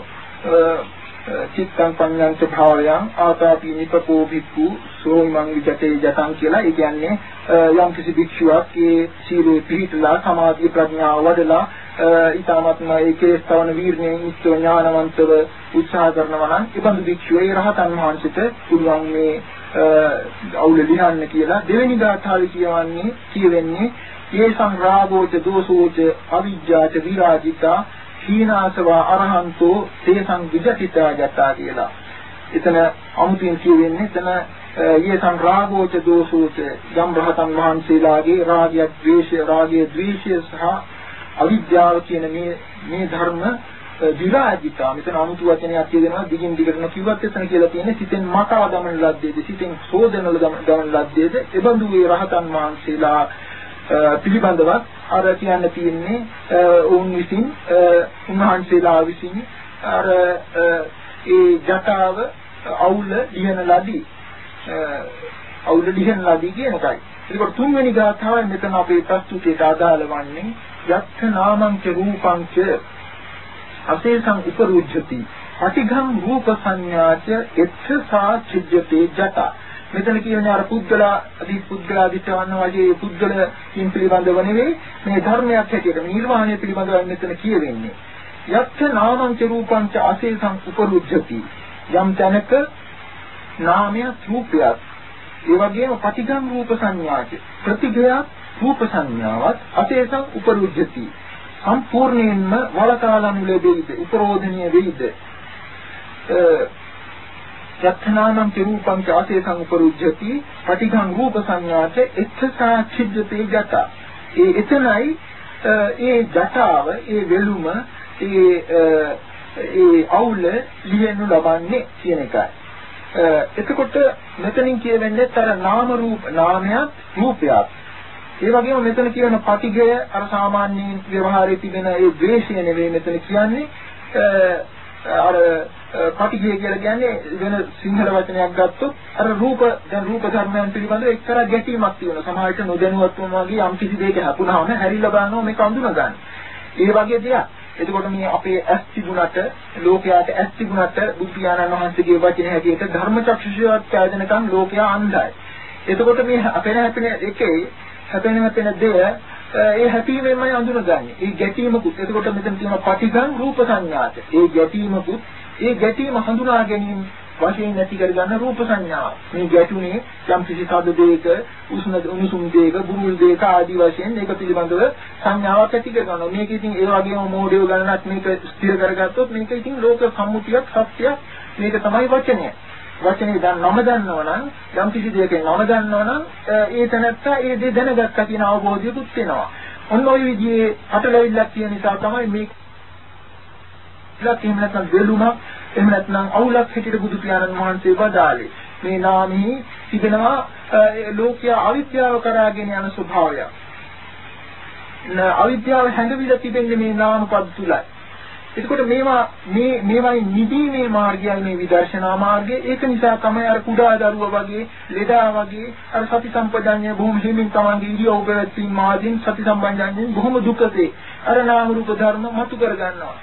චිත්තං පඤ්ඤං ච භාවයං ආතාපි නිපකෝ භික්ඛු සෝමං විජතේ ජතං කියලා. ඒ කියන්නේ යම් කිසි භික්ෂුවක් ඒ සීලේ පිහිටලා සමාධි ප්‍රඥාව වඩලා ඊටාත්ම ඒකේ ස්තවන වීර්ණයෙන් ඉස්ත ඥානවන්තව උත්සාහ කරනවා නම් ඒ බඳු භික්ෂුවේ රහතන් වහන්සේට පුළුවන් මේ අවුල ලියන්න කියලා දෙවෙනි ගාථාවේ කියවන්නේ කියවෙන්නේ ඒ සංරාගෝච දෝසෝච අවිජ්ජාච විරාජිතා හීනාසවා අරහන්තෝ තේසං විජතිතා ජතා කියලා. එතන අමුතින් කියවෙන්නේ එතන යේ සංරාගෝච දෝසෝච යම් රහතන් වහන්සේලාගේ රාගය ද්වේෂය රාගය ද්වේෂය සහ අවිද්‍යාව කියන මේ මේ ධර්ම විරාජිතා මෙතන අමුතු වචනයක් කියනවා දිගින් දිගටම කිව්වත් එතන කියලා තියෙන්නේ සිතෙන් මකා දමන ලද්දේද සිතෙන් සෝදනල දමන ලද්දේද එබඳු වේ රහතන් වහන්සේලා පිළිබඳවත් අර කියන්න තියෙන්නේ වුන් විසින් උන්වහන්සේලා විසින් අර ඒ ජටාව අවුල ලියන ලදී. අවුල ලියන ලදී කියන එකයි. ඒකට තුන්වෙනි ගාථාවයි මෙතන අපේ ප්‍රස්තුතියට අදාළ වන්නේ යක්ඛ නාමං ච රූපං ච අසේසං උපරුජ්ජති අටිඝං රූප සංඥාච එච්ඡසා චිජ්ජතේ ජටා. මෙතන කියන්නේ අර පුද්ගලා අදී පුද්ගලා දිටවන්න වගේ පුද්ගලයන් පිළිබඳව නෙවෙයි මේ ධර්මයක් හැටියට නිර්වාණය පිළිබඳව මෙතන කියවෙන්නේ. යක්ඛ නාමං ච රූපං ච අසේසං උපරුජ්ජති. යම් තැනක නාමයක් රූපයක් ඒ වගේම පටිඝං රූප සංඥාච ප්‍රතිගයක් රූප සංඥාවත් අතේසං උපරුජ්ජති සම්පූර්ණයෙන්ම වලකාලනු ලැබෙයිද උපරෝධනීය වෙයිද යත්නානම් රූපං චාතේසං උපරුජ්ජති පටිඝං රූප සංඥාච එච්ඡසා චිද්දතේ ජත. ඒ එතනයි ඒ ජටාව ඒ වෙලුම ඒ ඒ අවුල ලියනු ලබන්නේ කියන එකයි. එතකොට මෙතනින් කියවෙන්නේ තර නාම රූප නාමයක් රූපයක්. ඒ වගේම මෙතන කියන පටිඝය අර සාමාන්‍යයෙන් ව්‍යවහාරයේ තිබෙන ඒ ද්වේෂය නෙවෙයි මෙතන කියන්නේ. අර පටිඝය කියලා කියන්නේ වෙන සිංහල වචනයක් ගත්තොත් අර රූප දැන් රූප ධර්මයන් පිළිබඳව එක්තරා ගැටීමක් තියෙනවා සමහරවිට නොදැනුවත්වම වගේ යම් කිසි දෙයක හැපුණාම හැරිලා බලනවා මේක අඳුනගන්න. ඒ වගේ දෙයක්. එතකොට මේ අපේ ඇස් තිබුණට ලෝකයාට ඇස් තිබුණට බුද්ධ ඥානන් වහන්සේගේ වචන හැටියට ධර්මචක්ෂුෂයත් පැදෙනකන් ලෝකයා අන්ධයි. එතකොට මේ අපේ හැපෙන එකේ හැපෙන හැපෙන දෙය ඒ හැපීමෙන්මයි අඳුනගන්නේ. ඒ ගැටීමකුත් එතකොට මෙතන තියෙන පටිඝං රූප සංඥාත. ඒ ගැටීමකුත් ඒ ගැටීම හඳුනා ගැනීම වශයෙන් නැති කරගන්න රූප සංඥාව. මේ ගැටුනේ යම් කිසි සාද දෙයක උෂ්ණ උණුසුම් දෙයක බුරුල් දෙයක ආදී වශයෙන් ඒක පිළිබඳව සංඥාවක් ඇති කරගන්නවා. මේක ඉතින් ඒ වගේම මෝඩයෝ ගණනක් මේක ස්ථිර කරගත්තොත් මේක ඉතින් ලෝක සම්මුතියක් සත්‍යයක් මේක තමයි වචනය. වචනේ දැන් නම දන්නවනම් යම් කිසි දෙයක නම දන්නවනම් ඒ තැනත්තා ඒ දේ දැනගත්තා කියන අවබෝධයකුත් වෙනවා. ඔන්න ඔය විදිහේ අටලවිල්ලක් තියෙන නිසා තමයි මේ ඉලක්ක එහෙම නැත්නම් දෙලුමක් එහෙම නැත්නම් අවුලක් හැටියට බුදු පියාණන් වහන්සේ වදාළේ. මේ නාමෙහි තිබෙනවා ලෝකයා අවිද්‍යාව කරාගෙන යන ස්වභාවයක්. අවිද්‍යාව හැඟවිලා තිබෙන්නේ මේ නාම පද තුලයි. එතකොට මේවා මේ මේවයි නිදීමේ මාර්ගයයි මේ විදර්ශනා මාර්ගය. ඒක නිසා තමයි අර කුඩා දරුවා වගේ, ලෙඩා වගේ අර සති සම්පජාඤ්ඤය බොහොම හිමින් තමන්ගේ ඉරියව් පැවැත්වීම ආදීන් සති සම්පජාඤ්ඤයෙන් බොහොම දුකසේ අර නාම රූප ධර්ම මතු කර ගන්නවා.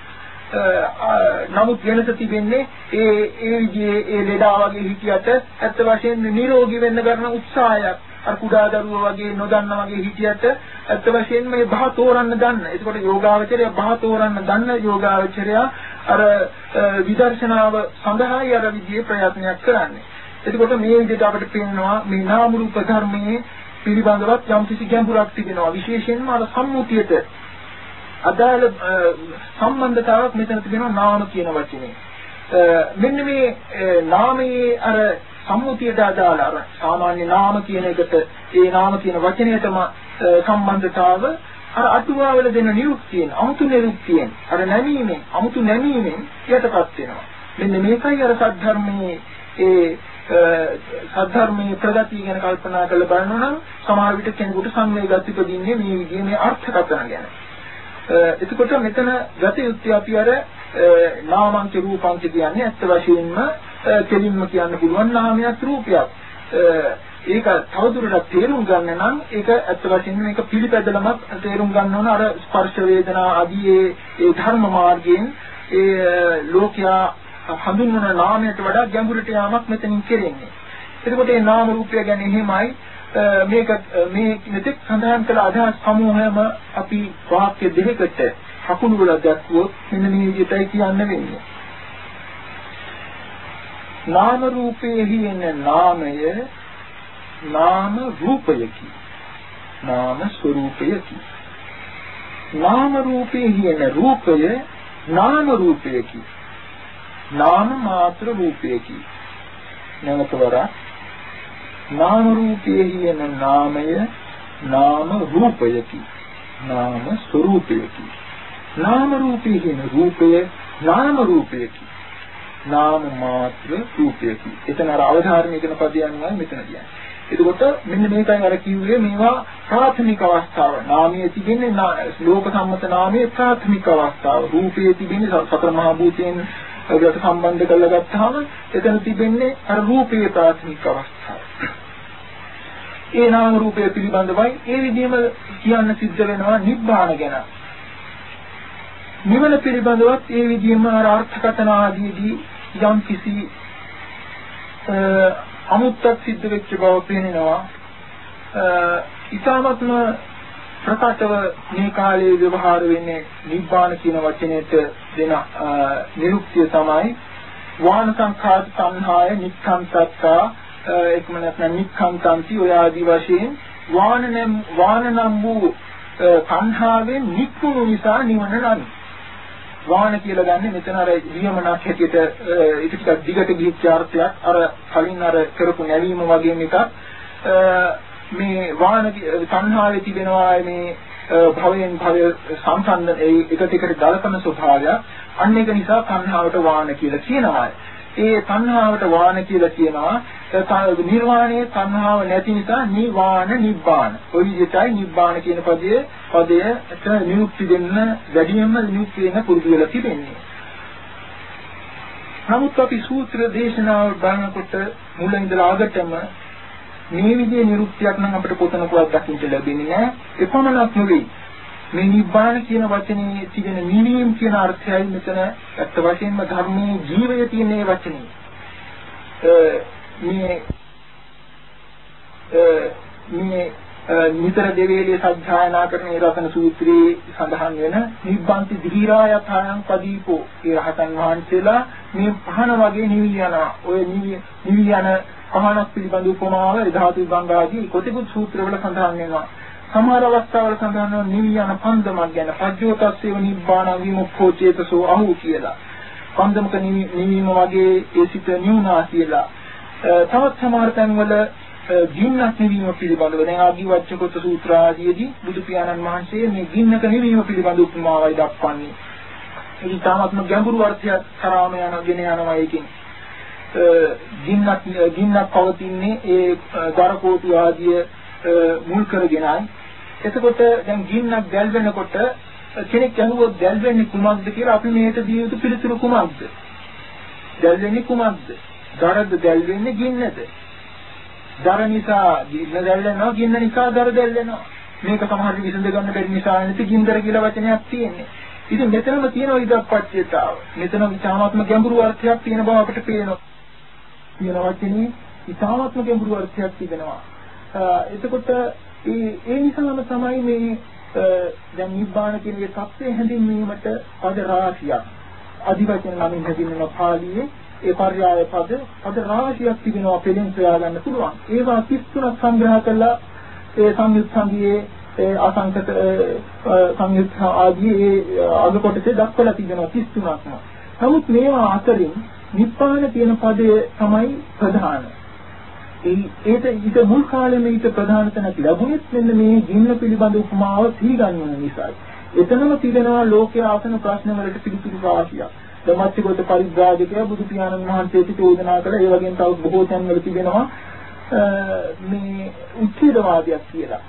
නමුත් වෙනස තිබෙන්නේ ඒ ඒ විදිහේ ඒ ලෙඩා වගේ හිටියට ඇත්ත වශයෙන්ම නිරෝගී වෙන්න කරන උත්සාහයක් අර කුඩා දරුවෝ වගේ නොදන්නා වගේ හිටියට ඇත්ත වශයෙන්ම මේ බහ තෝරන්න දන්න. ඒකට යෝගාවචරය බහ තෝරන්න දන්න යෝගාවචරය අර විදර්ශනාව සඳහායි අර විදිහේ ප්‍රයත්නයක් කරන්නේ. එතකොට මේ විදිහට අපිට පේනවා මේ නාම රූප ධර්මයේ පිළිබඳවත් යම් කිසි ගැඹුරක් තිබෙනවා. විශේෂයෙන්ම අර සම්මුතියට අදාළ සම්බන්ධතාවක් මෙතන තිබෙනවා නාම කියන වචනේ. මෙන්න මේ නාමයේ අර සම්මුතියට අදාළ අර සාමාන්‍ය නාම කියන එකට ඒ නාම කියන වචනයටම සම්බන්ධතාව අර අටුවාවල දෙන නිරුක්තියෙන් අමුතු නිරුක්තියෙන් අර නැමීමෙන් අමුතු නැමීමෙන් යටපත් වෙනවා. මෙන්න මේකයි අර සද්ධර්මයේ ඒ සද්ධර්මයේ ප්‍රගතිය ගැන කල්පනා කරලා බලනවා නම් සමහර විට කෙනෙකුට සංවේගත් ඉපදින්නේ මේ විදිහේ මේ අර්ථකථන ගැන. එතකොට මෙතන ගත යුත්තේ අපි අර නාමංච රූපංච කියන්නේ ඇත්ත වශයෙන්ම කෙලින්ම කියන්න පුළුවන් නාමයක් රූපයක්. ඒක තවදුරටත් තේරුම් ගන්න නම් ඒක ඇත්ත වශයෙන්ම මේක පිළිපැදලමක් තේරුම් ගන්න ඕන අර ස්පර්ශ වේදනා ආදී ඒ ධර්ම මාර්ගයෙන් ඒ ලෝකයා හඳුන්වන නාමයට වඩා ගැඹුරට යාමක් මෙතනින් කෙරෙන්නේ. එතකොට මේ නාම රූපය ගැන එහෙමයි මේක මේ මෙතෙක් සඳහන් කළ අදහස් සමූහයම අපි වාක්‍ය දෙකකට හකුණු වල දැක්වුවොත් මෙන්න මේ විදිහටයි කියන්න වෙන්නේ. නාම රූපේහි එන නාමය නාම රූපයකි. නාම ස්වરૂපයකි. නාම රූපේහි එන රූපය නාම රූපයකි. නාම මාත්‍ර රූපයකි. නැවත වරක් නාම රූපයේ යන නාමය නාම රූපයකි නාම ස්වરૂපයකි නාම රූපයේ යන රූපය නාම රූපයකි නාම මාත්‍ර රූපයකි. එතන අර අවධාරණය කරන පදයන්වයි මෙතන කියන්නේ එතකොට මෙන්න මේකයි අර කිව්වේ මේවා ප්‍රාථමික අවස්ථාව. නාමයේ තිබෙන්නේ ලෝක සම්මත නාමයේ ප්‍රාථමික අවස්ථාව. රූපයේ තිබෙන්නේ සතර මහා භූතයෙන් ඒකට සම්බන්ධ කරලා ගත්තාම එතන තිබෙන්නේ අර රූපයේ ප්‍රාථමික අවස්ථාව. ඒ නාම රූපය පිළිබඳවයි ඒ විදිහම කියන්න සිද්ධ වෙනවා නිබ්බාන ගැන. නිවන පිළිබඳවත් ඒ විදිහම අර්ථකථන ආදීදී යම් කිසි අමුත්තක් සිද්ධ වෙච්ච බව පේනවා. ඊටාත්ම ප්‍රකටව මේ කාලේ ව්‍යවහාර වෙන්නේ නිබ්බාන කියන වචනයට දෙන නිරුක්තිය තමයි වාන සංඛාත සංහාය නික්ඛන්තත්තා එක්ම නැත්නම් නික්ඛන්තන්ති ඔය ආදි වශයෙන් වාන නම් වාන නම් වූ සංහාවෙන් නික්මුණු නිසා නිවන නම් වාහන කියලා ගන්න මෙතන අර වියමනක් හැටියට ඒක ටිකක් දිගට ගිහිච්ච අර්ථයක්. අර කලින් අර කරපු නැවීම වගේ එකක් මේ වාහන සංහාවේ තිබෙනවා මේ භවයෙන් භවය සංසන්දන ඒ එකට එකට ගලපන ස්වභාවයක් අන්න ඒක නිසා සංහාවට වාහන කියලා කියනවා. ඒ තණ්හාවට වාන කියලා කියනවා නිර්වාණයේ තණ්හාව නැති නිසා නිවාන නිබ්බාන. ඔය විදිහටයි නිබ්බාන කියන පදයේ පදයට නිරුක්ති දෙන්න වැඩියෙන්ම නිරුක්ති දෙන්න පුරුදු වෙලා තිබෙන්නේ. නමුත් අපි සූත්‍ර දේශනාව බලනකොට මුල ඉඳලා අගටම මේ විදිහේ නිරුක්තියක් නම් අපිට කොතනකවත් දකින්න ලැබෙන්නේ නැහැ. එපමණක් නෙවෙයි මේ නිබ්බාන කියන වචනේ තිබෙන නිවීම කියන අර්ථයයි මෙතන ඇත්ත වශයෙන්ම ධර්මයේ ජීවය තියෙන මේ වචනේ. මේ මේ නිතර දෙවේලේ සත්‍යයනා කරන මේ රතන සූත්‍රයේ සඳහන් වෙන නිබ්බන්ති ධීරා යථායන් පදීපෝ ඒ රහතන් වහන්සේලා මේ පහන වගේ නිවි යනවා. ඔය නිවි නිවි යන පහනක් පිළිබඳ උපමාව ධාතු ගංගාදී කොටිකුත් සූත්‍රවල සඳහන් වෙනවා. සමහර අවස්ථාවල සඳහන් වන නිවි යන පන්දමක් ගැන පජ්ජෝතස්සේව නිබ්බාන විමුක්ඛෝ චේතසෝ අහු කියලා. පන්දමක නිවීම වගේ ඒ සිත නිවුණා කියලා. තවත් සමහර තැන්වල ගින්නක් නිවීම පිළිබඳව දැන් ආදිවච්ඡකොත් සූත්‍ර ආදීදී බුදු පියාණන් වහන්සේ මේ ගින්නක නිවීම පිළිබඳ උපමාවයි දක්වන්නේ. ඒ තාමත්ම ගැඹුරු අර්ථයක් කරාම යනගෙන යනවා ඒකෙන්. ගින්නක් ගින්නක් පවතින්නේ ඒ දරකෝටු ආදිය මුල් කරගෙනයි එතකොට දැන් ගින්නක් දැල් වෙනකොට කෙනෙක් අහුවොත් දැල් වෙන්නේ කුමක්ද කියලා අපි මේකට දිය යුතු පිළිතුරු කුමක්ද? දැල් වෙන්නේ කුමක්ද? දරද දැල් වෙන්නේ ගින්නද? දර නිසා ගින්න දැල් වෙනවා, ගින්න නිසා දර දැල් වෙනවා. මේක සමහර විසඳ ගන්න බැරි නිසා නැති ගින්දර කියලා වචනයක් තියෙන්නේ. ඉතින් මෙතනම තියෙන ඉදප්පච්චයතාව. මෙතන විචාමාත්මක ගැඹුරු අර්ථයක් තියෙන බව අපිට පේනවා. කියන වචනේ ඉතාමත්ම ගැඹුරු අර්ථයක් තිබෙනවා. එතකොට ඒ ඒ නිසාම තමයි මේ දැන් නිබ්බාන කියන මේ සත්‍ය හැඳින්වීමට පද රාශියක් අධිවචන නමින් හැඳින්වෙන පාළියේ ඒ පර්යාය පද පද රාශියක් තිබෙනවා පෙළෙන් සොයා ගන්න පුළුවන්. ඒවා 33ක් සංග්‍රහ කළා ඒ සංයුත් සංගියේ ඒ අසංකත සංයුත් ආදී ඒ අග කොටසේ දක්වලා තිබෙනවා 33ක්ම. නමුත් මේවා අතරින් නිබ්බාන කියන පදය තමයි ප්‍රධාන. ඒට ඊට මුල් කාලෙම ඊට ප්‍රධාන තැනක් ලැබුණෙත් මෙන්න මේ ගින්න පිළිබඳ උපමාව පිළිගන්වන නිසායි. එතනම තිබෙනවා ලෝකයේ ආසන ප්‍රශ්න වලට පිළිතුරු රාශියක්. ධම්මච්චගත පරිබ්‍රාජකයා බුදු පියාණන් වහන්සේට චෝදනා කළ ඒ වගේම තව බොහෝ තැන්වල තිබෙනවා මේ උච්ඡේදවාදයක් කියලා.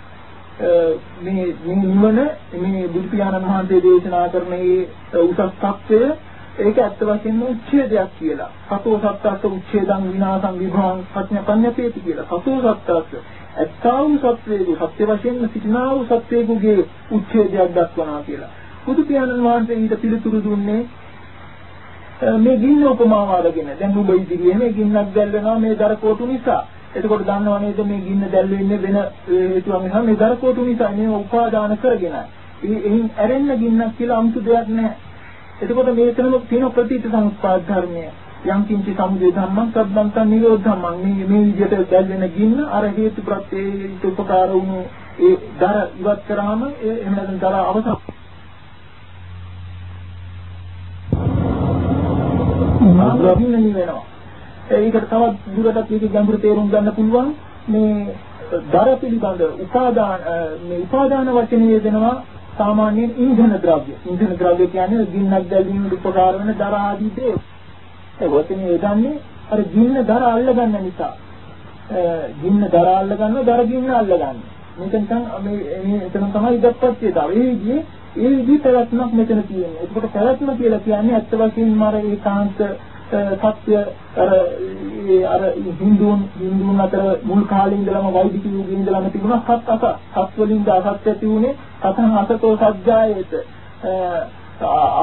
මේ නිවන මේ බුදු පියාණන් වහන්සේ දේශනා කරන මේ උසස් තත්ත්වය ඒක ඇත්ත වශයෙන්ම උච්ඡේදයක් කියලා. සතෝ සත්‍යස්ස උච්ඡේදං විනාශං විභවං සත්‍ය පඤ්ඤපේති කියලා. සතෝ සත්‍යස්ස ඇත්තා වූ සත්‍යයේ සත්‍ය වශයෙන්ම සිටිනා වූ සත්‍යයේ උච්ඡේදයක් දක්වනවා කියලා. බුදු පියාණන් වහන්සේ ඊට පිළිතුරු දුන්නේ මේ ගින්න උපමාව අරගෙන දැන් ඔබ ඉදිරියේ මේ ගින්නක් දැල්වෙනවා මේ දරකෝටු නිසා. එතකොට දන්නව නේද මේ ගින්න දැල් වෙන්නේ වෙන හේතුවක් නිසා මේ දරකෝටු නිසා මේ උපාදාන කරගෙනයි. එහින් ඇරෙන්න ගින්නක් කියලා 아무තු දෙයක් නැහැ. එතකොට මේකනම තියෙන ප්‍රතිච සංස්පාද ධර්මය යම් කිංචි සමුදය ධම්මං සබ්බන්තං නිරෝධ ධම්මං මේ මේ විදිහට දැල් වෙන ගින්න අර හේතු ප්‍රත්‍යයට උපකාර වුණු ඒ දර ඉවත් කරාම ඒ එහෙම නැත්නම් දර අවසන් අග්‍රහින්න වෙනවා ඒකට තවත් දුරටත් මේක ගැඹුරු තේරුම් ගන්න පුළුවන් මේ දර පිළිබඳ උපාදාන මේ උපාදාන වචනේ දෙනවා සාමාන්‍යයෙන් ඉන්ධන ද්‍රව්‍ය. ඉන්ධන ද්‍රව්‍ය කියන්නේ ගින්නක් දැල්වීමට උපකාර වන දර ආදී දේ. ඒ වචනේ යදන්නේ අර ගින්න දර අල්ල ගන්න නිසා. ගින්න දර අල්ල ගන්නවා දර ගින්න අල්ල ගන්න. මේක නිකන් මේ මේ එතන තමයි ඉදප්පත්තියතාව. ඒ විදිහේ ඒ විදිහේ පැවැත්මක් මෙතන තියෙනවා. ඒකට පැවැත්ම කියලා කියන්නේ අත්ත වශයෙන්ම අර ඒකාන්ත සත්‍ය අර අර හින්දුන් හින්දුන් අතර මුල් කාලේ ඉඳලම වෛදික යුගයේ ඉඳලම තිබුණා සත් අස සත් වලින් අසත් ඇති උනේ සතන් අසතෝ සත්‍යයේත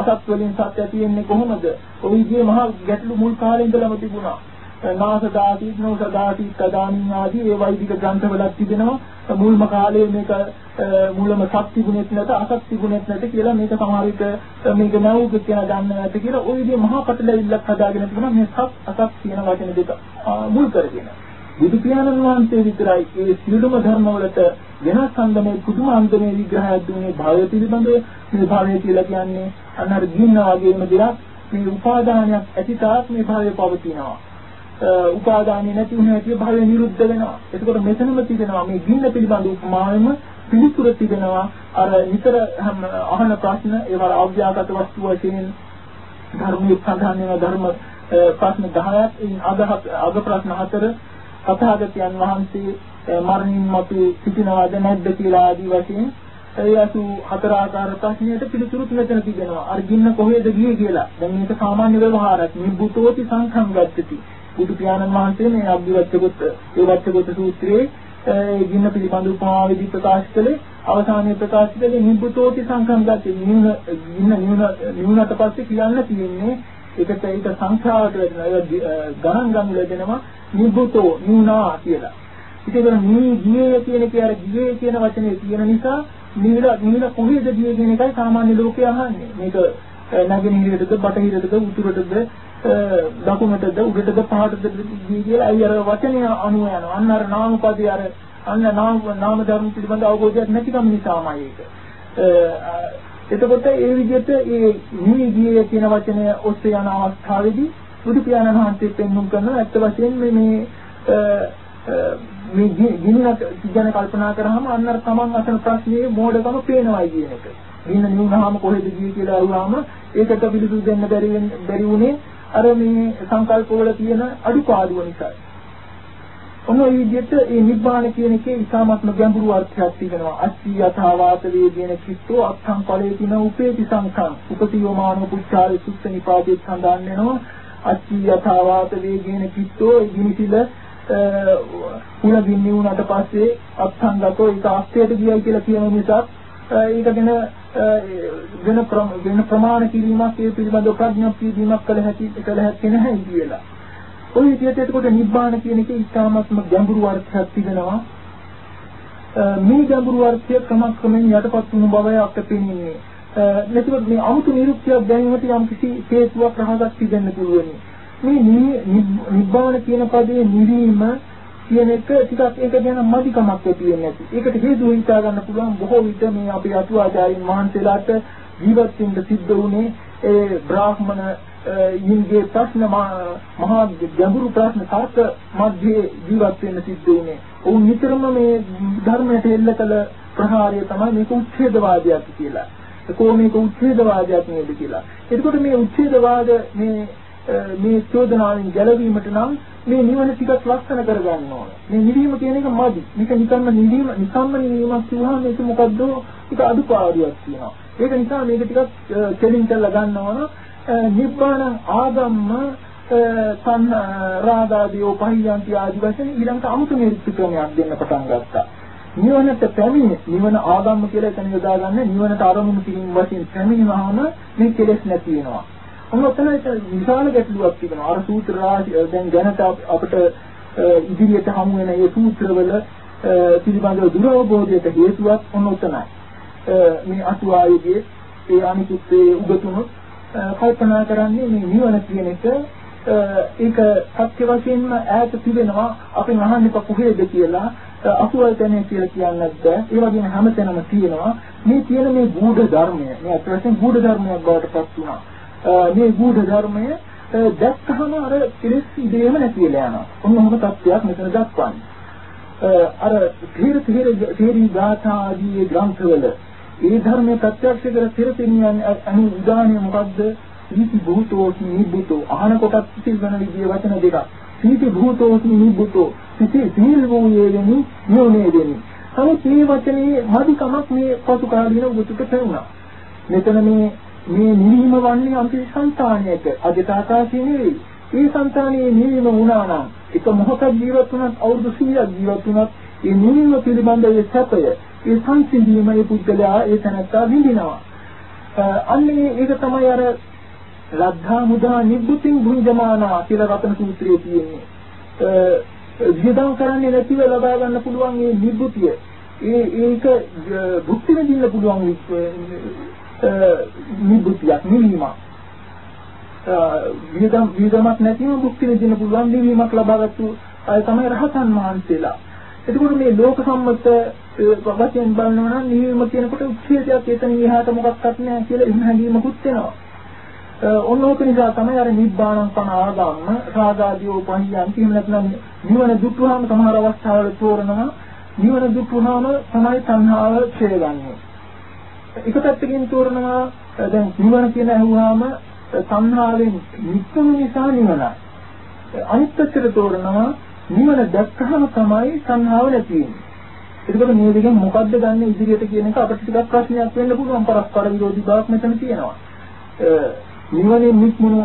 අසත් වලින් සත්‍ය ඇති වෙන්නේ කොහොමද? ඔය විදිහේ මහා ගැටලු මුල් කාලේ ඉඳලම තිබුණා. නාසදාති නෝසදාති කදානින් ආදී ඒ වෛදික ග්‍රන්ථවලත් තිබෙනවා. මුල්ම කාලයේ මේක මුලම ශක්ති ගුණෙත් නැත අශක්ති ගුණෙත් නැත කියලා මේක සමහර විට මේක නැවුක කියලා දන්නේ නැත කියලා ওই විදිහේ මහා පටලැවිල්ලක් හදාගෙන තිබුණා. මේ සත් අසත් කියන වචන දෙක මුල් කරගෙන. බුදු පියාණන් වහන්සේ විතරයි ඒ සියලුම ධර්මවලට වෙනස් අන්දමේ කුතුම අන්දමේ විග්‍රහයක් දුන්නේ භාවය පිළිබඳව. මේ භාවය කියලා කියන්නේ අන්නර ගින්න වගේම දෙයක් මේ උපාදානයක් ඇති තාක් මේ භාවය පවතිනවා. උපාදානිය නැති වුණ හැටි භවය නිරුද්ධ වෙනවා. එතකොට මෙතනම තිබෙනවා මේ ගින්න පිළිබඳ උපමාවෙම පිළිතුර තිබෙනවා. අර නිතර අහන ප්‍රශ්න ඒවල අව්‍යාගත වස්තු වශයෙන් ධර්මයේ සඳහන් වෙන ධර්ම ප්‍රශ්න 10ක් ඉන් අද අද ප්‍රශ්න හතර තථාගතයන් වහන්සේ මරණින් මතු සිටිනවද නැද්ද කියලා ආදී වශයෙන් ඒ අසු හතර ආකාර ප්‍රශ්නයට පිළිතුරු මෙතන තිබෙනවා. අර ගින්න කොහෙද ගියේ කියලා. දැන් මේක සාමාන්‍ය ව්‍යවහාරයක්. නිබ්බුතෝති සංඛං ගච්ඡති. බුදු පියාණන් වහන්සේ මේ අභිවච්ඡගත ඒ වච්ඡගත සූත්‍රයේ ඒ ගින්න පිළිබඳ උපමාවේදී ප්‍රකාශ කළේ අවසානයේ ප්‍රකාශ කළේ නිබ්බුතෝති සංඛංගත නිවන ගින්න නිවන නිවනට පස්සේ කියන්න තියෙන්නේ ඒකට ඒක සංඛාවට වෙනවා ගණන් ගන්න ලැබෙනවා නිබ්බුතෝ නිවනා කියලා. ඉතින් මේ ගියේ කියන එක අර ගියේ කියන වචනේ තියෙන නිසා නිවිල නිවිල කොහෙද ගියේ කියන එකයි සාමාන්‍ය ලෝකයා අහන්නේ. මේක නැගෙනහිරටද බටහිරටද උතුරටද දකුණටද උඩටද පහටද කියලා අය අර වචනය අනුව යනවා. අන්න අර නාමපදේ අර අන්න නාම නාම ධර්ම පිළිබඳ අවබෝධයක් නැතිකම නිසාමයි ඒක. එතකොට ඒ විදිහට ඒ නිවි ගියේ කියන වචනය ඔස්සේ යන අවස්ථාවේදී බුදු පියාණන් වහන්සේ පෙන්වුම් කරන ඇත්ත වශයෙන්ම මේ මේ ගින්නක් ගැන කල්පනා කරාම අන්න අර තමන් අසන ප්‍රශ්නේ මෝඩකම පේනවායි කියන එක. ගින්න නිවුනහම කොහෙද ගියේ කියලා අහුවාම ඒකට පිළිතුරු දෙන්න බැරි බැරි වුණේ අර මේ සංකල්පවල තියෙන අඩුපාඩුව නිසා. ඔන්න ඒ විදිහට මේ නිබ්බාන කියන එකේ ඉතාමත්ම ගැඹුරු අර්ථයක් තියෙනවා. අච්චි යථාවාත වේදේන කිත්තෝ අත්ථං ඵලේතින උපේති සංඛං. උපතියෝමාන පුච්චාරේ සුත්ත නිපාතේ සඳහන් වෙනවා. අච්චි යථාවාත වේදේන කිත්තෝ ගිනිසිල කුණ ගින්නි වුණාට පස්සේ අත්ංගතෝ ඒක අස්තයට ගියයි කියලා කියන නිසා ඒක ගැන වෙන වෙන ප්‍රමාණ කිරීමක් ඒ පිළිබඳව ප්‍රඥප්තිය දීමක් කළ හැකි කළ හැකි නැහැ කියලා. ඔය විදිහට එතකොට නිබ්බාන කියන එකේ ඉතාමත්ම ගැඹුරු අර්ථයක් තිබෙනවා. මේ ගැඹුරු අර්ථය ක්‍රමක්‍රමයෙන් යටපත් වුණු බවයි අපට පේන්නේ. එතකොට මේ අමුතු නිරුක්තියක් දැනීමට යම් කිසි හේතුවක් රහසක් තිබෙන්න පුළුවන්. මේ නිබ්බාන කියන පදයේ නිවීම කියන එක ටිකක් ඒක ගැන මදිකමක් ඇති වෙන්නේ නැති. ඒකට හේතුව හිතා ගන්න පුළුවන් බොහෝ විට මේ අපේ අතුවාචාරින් වහන්සේලාට ජීවත් වෙන්න සිද්ධ වුණේ ඒ බ්‍රාහ්මණ යින්ගේ ප්‍රශ්න මහා ගැඹුරු ප්‍රශ්න තර්ක මැදේ ජීවත් වෙන්න සිද්ධ වුණේ. ඔවුන් නිතරම මේ ධර්මයට එල්ල කළ ප්‍රහාරය තමයි මේක උච්ඡේදවාදයක් කියලා. කොහොම මේක උච්ඡේදවාදයක් නේද කියලා. එතකොට මේ උච්ඡේදවාද මේ මේ චෝදනාවෙන් ගැලවීමට නම් මේ නිවන ටිකක් ලස්සන කරගන්න ඕන. මේ නිවීම කියන එක මදි. මේක නිකම්ම නිවීම නිකම්ම නිවීමක් කියවහම මේක මොකද්ද? ඒක අඩුපාඩුවක් තියෙනවා. ඒක නිසා මේක ටිකක් කෙලින් කරලා ගන්න ඕන. නිබ්බාන ආගම්ම තන් රාගාදී උපහියන්ති ආදි වශයෙන් ඊළඟට අමුතු නිරුක්ති ක්‍රමයක් දෙන්න පටන් ගත්තා. නිවනට පැමිණ නිවන ආගම්ම කියලා එතන යොදා ගන්න නිවනට අරමුණු කිරීම වශයෙන් පැමිණීමම මේ කෙලෙස් නැති වෙනවා. ඔන්න ඔතන විශාල ගැටලුවක් තිබෙනවා. අර සූත්‍ර රාශිය දැන් දැනට අපිට ඉදිරියට හමු වෙන මේ සූත්‍රවල පිළිබඳව දුරවබෝධයට හේතුවක් ඔන්න ඔතනයි. මේ අටුවායේදී ඒ අනිකුත් ඒ උගතුණු කල්පනා කරන්නේ මේ නිවන කියන එක ඒක සත්‍ය වශයෙන්ම ඈත තිබෙනවා අපි අහන්නේ කොහේද කියලා අසුවල් තැනේ කියලා කියන්නත් බෑ ඒ වගේම හැමතැනම තියෙනවා මේ තියෙන මේ ගූඪ ධර්මය මේ අත් වශයෙන් ගූඪ ධර්මයක් බවට පත් වුණා මේ ගුඪ ධර්මය දැක්කහම අර කෙලෙස් ඉදේම නැති වෙලා යනවා. ඔන්න ඔහොම තත්ත්වයක් මෙතන දක්වන්නේ. අර තීර තීර තීරි ගාථා ආදී ග්‍රන්ථවල ඒ ධර්මයේ ප්‍රත්‍යක්ෂ කර තිරපිනියන් අනු උදාහරණය මොකද්ද? සීති භූතෝ නිබ්බුතෝ අහන කොටත් සිල්වන විදිය වචන දෙකක්. සීති භූතෝ නිබ්බුතෝ සිටි සීල් වූයේ වෙනි යෝනේ වෙනි. නමුත් මේ වචනේ මදිකමක් මේ පසු කාලින උගතුට පෙනුණා. මෙතන මේ මේ නිවීම වන්නේ අපේ సంతානයක අධිතාකාශී නෙවෙයි. ඒ సంతානයේ නිවීම වුණා නම් එක මොහොතක් ජීවත් වුණත් අවුරුදු 100ක් ජීවත් වුණත් ඒ නිවීම පිළිබඳ ඒ සැපය ඒ සංසිඳීමේ පුද්ගලයා ඒ තැනත්තා විඳිනවා. අන්නේ ඒක තමයි අර ලද්ධා මුදා නිබ්බුතින් භුජමානා කියලා රතන සූත්‍රයේ තියෙන්නේ. විදම් කරන්නේ නැතිව ලබා ගන්න පුළුවන් මේ නිබ්බුතිය. ඒ ඒක භුක්ති විඳින්න පුළුවන් නිබ්බුතියක් නිවීමක්. විදම් විදමක් නැතිව භුක්ති විඳින්න පුළුවන් නිවීමක් ලබාගත්තු අය තමයි රහතන් වහන්සේලා. එතකොට මේ ලෝක සම්මත වශයෙන් බලනවා නම් නිවීම කියනකොට උච්ඡේදයක් එතන ඉහාට මොකක්වත් නැහැ කියලා එහෙම හැඟීමකුත් එනවා. ඔන්න ඕක නිසා තමයි අර නිබ්බාණං පන ආගම්ම රාගාදී උපහියන් කියන නැත්නම් නිවන දුක්ඛාම සමහර අවස්ථාවල තෝරනවා නිවන දුක්ඛාම තමයි සංහාව ඡේ ගන්නෙ. එක පැත්තකින් තෝරනවා දැන් නිවන කියන අහුවාම සංහාවෙන් නික්ම නිසා නිවනයි. අනිත් පැත්තට තෝරනවා නිවන දැක්කහම තමයි සංහාව නැති වෙන්නේ. එතකොට මේ දෙකෙන් මොකද්ද ගන්න ඉදිරියට කියන එක අපිට ටිකක් ප්‍රශ්නයක් වෙන්න පුළුවන් පරස්පර විරෝධී බවක් මෙතන තියෙනවා. නිවනේ නික්මුණු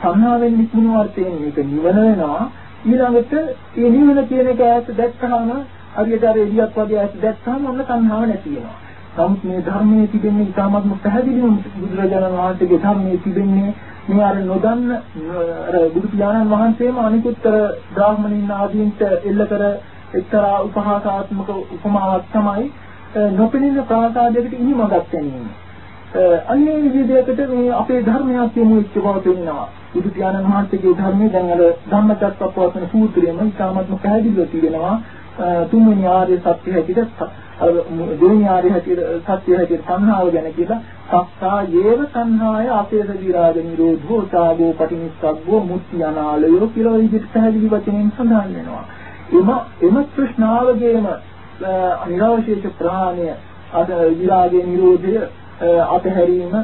සංහාවෙන් නික්මුණු අර්ථයෙන් මේක නිවන වෙනවා ඊළඟට මේ නිවන කියන එක ඈත දැක්කහම හරියට අර එළියක් වගේ ඈත දැක්කහම ඔන්න සංහාව නැති වෙනවා. නමුත් මේ ධර්මයේ තිබෙන්නේ ඉතාමත්ම පැහැදිලිවම බුදුරජාණන් වහන්සේගේ ධර්මයේ තිබෙන්නේ මේ අර නොදන්න අර බුදු පියාණන් වහන්සේම අනිකුත්තර බ්‍රාහ්මණින් ආදීන්ට එල්ල කර එක්තරා උපහාසාත්මක උපමාවක් තමයි නොපෙනෙන ප්‍රාසාදයකට ඉනිමගක් ගැනීම. අන්නේ විදිහකට මේ අපේ ධර්මයක් කියමු එක්ක බව පෙන්නනවා. බුදු පියාණන් වහන්සේගේ ධර්මයේ දැන් අර ධම්මචක්කප්පවත්තන සූත්‍රයේම ඉතාමත්ම පැහැදිලිව තියෙනවා තුන්වෙනි ආර්ය සත්‍ය හැටියට අර දෙවෙනි ආර්ය හැටියට සත්‍ය හැටියට සංහාව ගැන කියලා සත්තා යේව සංහාය අපේස විරාග නිරෝධෝ සාගෝ පටිනිස්සග්ගෝ මුක්ති අනාලයෝ කියලා විදිහට පැහැදිලි වචනෙන් සඳහන් වෙනවා. එම එම කෘෂ්ණාවගේම නිරවශේෂ ප්‍රාණය අද විරාගයේ නිරෝධය අතහැරීම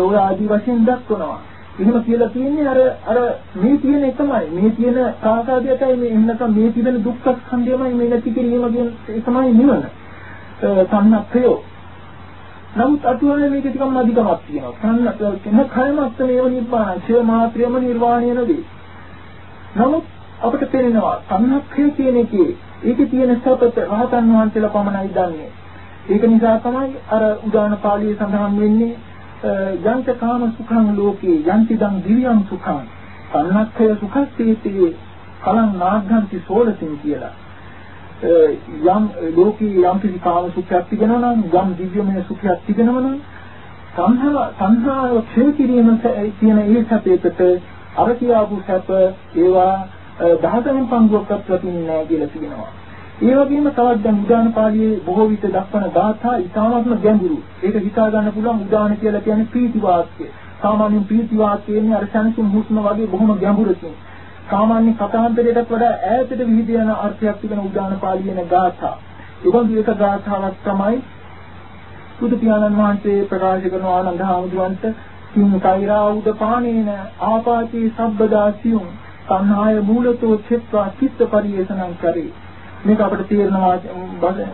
ඔය ආදි වශයෙන් දක්වනවා. එහෙම කියලා තියෙන්නේ අර අර මේ තියෙන එකමයි. මේ තියෙන සාකාදයටයි මේ එහෙම නැත්නම් මේ තිබෙන දුක්ඛ ස්කන්ධයමයි මේ නැති කිරීම කියන එකමයි නිවන. සම්නක්ඛය. නමුත් අතුවල මේක ටිකක් අධිකමක් තියෙනවා. සම්නක්ඛය කියන කයමත් මේව නිබ්බාන, ඡය මාත්‍රියම නිර්වාණය නෙවෙයි. නමුත් අපිට තේරෙනවා සම්නක්ඛය කියන එකේ ඒකේ තියෙන සපත රහතන් වහන්සේලා පමණයි දන්නේ. ඒක නිසා තමයි අර උදාන පාළියේ සඳහන් වෙන්නේ යන්ත කාම සුඛං ලෝකේ යන්ති දං දිව්‍යං සුඛං සන්නක්ඛය සුඛස්සීතේ කලං නාග්ගන්ති සෝලසින් කියලා. යම් ලෝකී යම් කිසි කාම සුඛයක් තිබෙනවා නම් යම් දිව්‍යමය සුඛයක් තිබෙනවා නම් සංහා සංහාව ක්ෂය කිරීම කියන ඒ සැපයකට අර කියාපු සැප ඒවා දහසෙන් පංගුවක්වත් ලැබෙන්නේ නැහැ කියලා කියනවා. ඒ වගේම තවත් දැන් උදාන පාළියේ බොහෝ විට දක්වන ගාථා ඉතාමත්ම ගැඹුරු. ඒක හිතා ගන්න පුළුවන් උදාන කියලා කියන්නේ ප්‍රීති වාක්‍ය. සාමාන්‍යයෙන් ප්‍රීති වාක්‍ය කියන්නේ අර සංසුන් හුස්ම වගේ බොහොම ගැඹුරකින්. සාමාන්‍ය කතාන්තරයකට වඩා ඈතට විහිද යන අර්ථයක් තිබෙන උදාන පාළියේ ගාථා. ඒකම එක ගාථාවක් තමයි බුදු පියාණන් වහන්සේ ප්‍රකාශ කරන ආනන්ද හාමුදුරන්ට කිම් කෛරා උද පානේන ආපාති සබ්බදාසියුම් සංහාය මූලතෝ චිත්වා චිත්ත පරිේෂණං කරේ මේක අපිට තේරෙනවා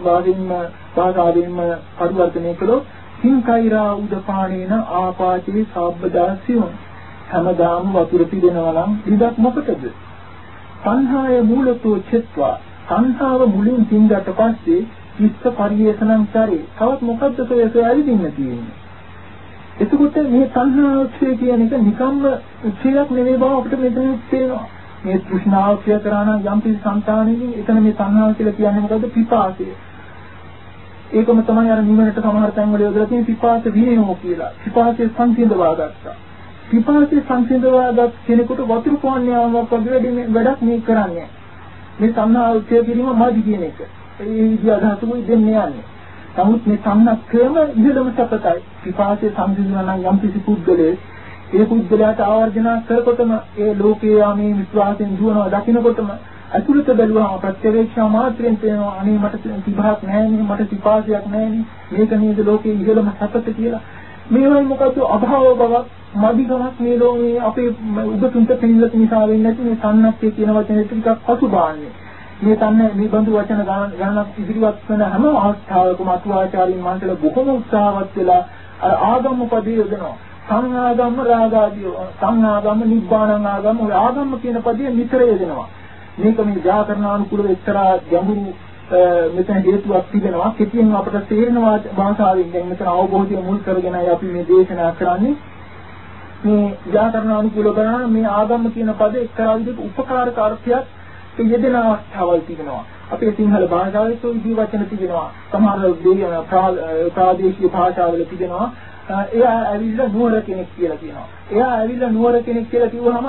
වාදින්ම භාෂාවෙන්ම පරිවර්තනය කළොත් හිංකෛරා උදපාණේන ආපාචේ සාබ්බදාසියෝ හැමදාම වතුර පිරෙනවා නම් ඉදක් මොකටද? සංහාය මූලතෝ චෙත්වා සංහාව මුලින් තින්දට පස්සේ චිත්ත පරිේෂණං කරේ. තවත් මොකද්ද සොයසොය ඇවිදින්න තියෙන්නේ? එතකොට මේ සංහාව කියන එක නිකම්ම ක්ෂයක් නෙවෙයි බව අපිට මෙතන තේරෙනවා. මේ තෘෂ්ණාව ක්‍රිය කරා නම් යම් කිසි සංතානෙකින් එතන මේ සංහාව කියලා කියන්නේ මොකද්ද පිපාසය. ඒකම තමයි අර නිවනට සමහර තැන්වල යොදලා තියෙන පිපාස විනයෝ කියලා. පිපාසය සංසිඳවා ගත්තා. පිපාසය සංසිඳවාගත් කෙනෙකුට වතුර පාන්නයාවක් වගේ වැඩක් මේ කරන්නේ. මේ සංහාව ක්‍රිය කිරීම මාදි කියන එක. ඒ විදිහ අදහසකුයි දෙන්නේ යන්නේ. නමුත් මේ සංනක්කයම ඉහළම සපතයි. පිපාසය සංසිඳනවා නම් යම් කිසි පුද්ගලයෙක් ඒ පුද්ගලයාට ආවර්ජනා කරකොටම ඒ ලෝකයේ යාමේ විශ්වාසයෙන් දුවනවා දකින්නකොටම අතුලත බැලුවාම ප්‍රත්‍යවේක්ෂා මාත්‍රයෙන් තේනවා අනේ මට තිබහක් නැහැනේ මට සිපාසයක් නැහැනේ මේක නේද ලෝකයේ ඉහළම සැපත කියලා මේවයි මොකද අභාව බවක් මදිකමක් මේ ලෝකයේ අපේ උගතුන්ට පිළිලත් නිසා වෙන්නේ නැති මේ සන්නක්කේ කියන වචනේ ටිකක් පසුබාන්නේ මේ තන්නේ මේ බඳු වචන ගණනක් ඉදිරිවත් කරන හැම අවස්ථාවකම අතුආචාරින් වහන්සේලා බොහොම උත්සාහවත් වෙලා අර ආගම පදේ යොදනවා සංආගම රාගාදී සංආගම නිබ්බාණං ආගම ඔය ආගම කියන පදේ නිතර යෙදෙනවා. මේක මේ ව්‍යාකරණානුකූලව එක්තරා ගැඹුරු මෙතන හේතුවක් තිබෙනවා. කෙටියෙන් අපට තේරෙනවා භාෂාවෙන් දැන් මෙතන අවබෝධය මුල් කරගෙනයි අපි මේ දේශනා කරන්නේ. මේ ව්‍යාකරණ අනුකූල කරන මේ ආගම කියන පද එක්තරා විදිහක උපකාරක අර්ථයක් යෙදෙන අවස්ථාවල් තිබෙනවා. අපේ සිංහල භාෂාවේ සෝ විදි වචන තිබෙනවා. සමහර ප්‍රාදේශීය භාෂාවල තිබෙනවා. එයා ඇවිල්ලා නුවර කෙනෙක් කියලා කියනවා. එයා ඇවිල්ලා නුවර කෙනෙක් කියලා කිව්වහම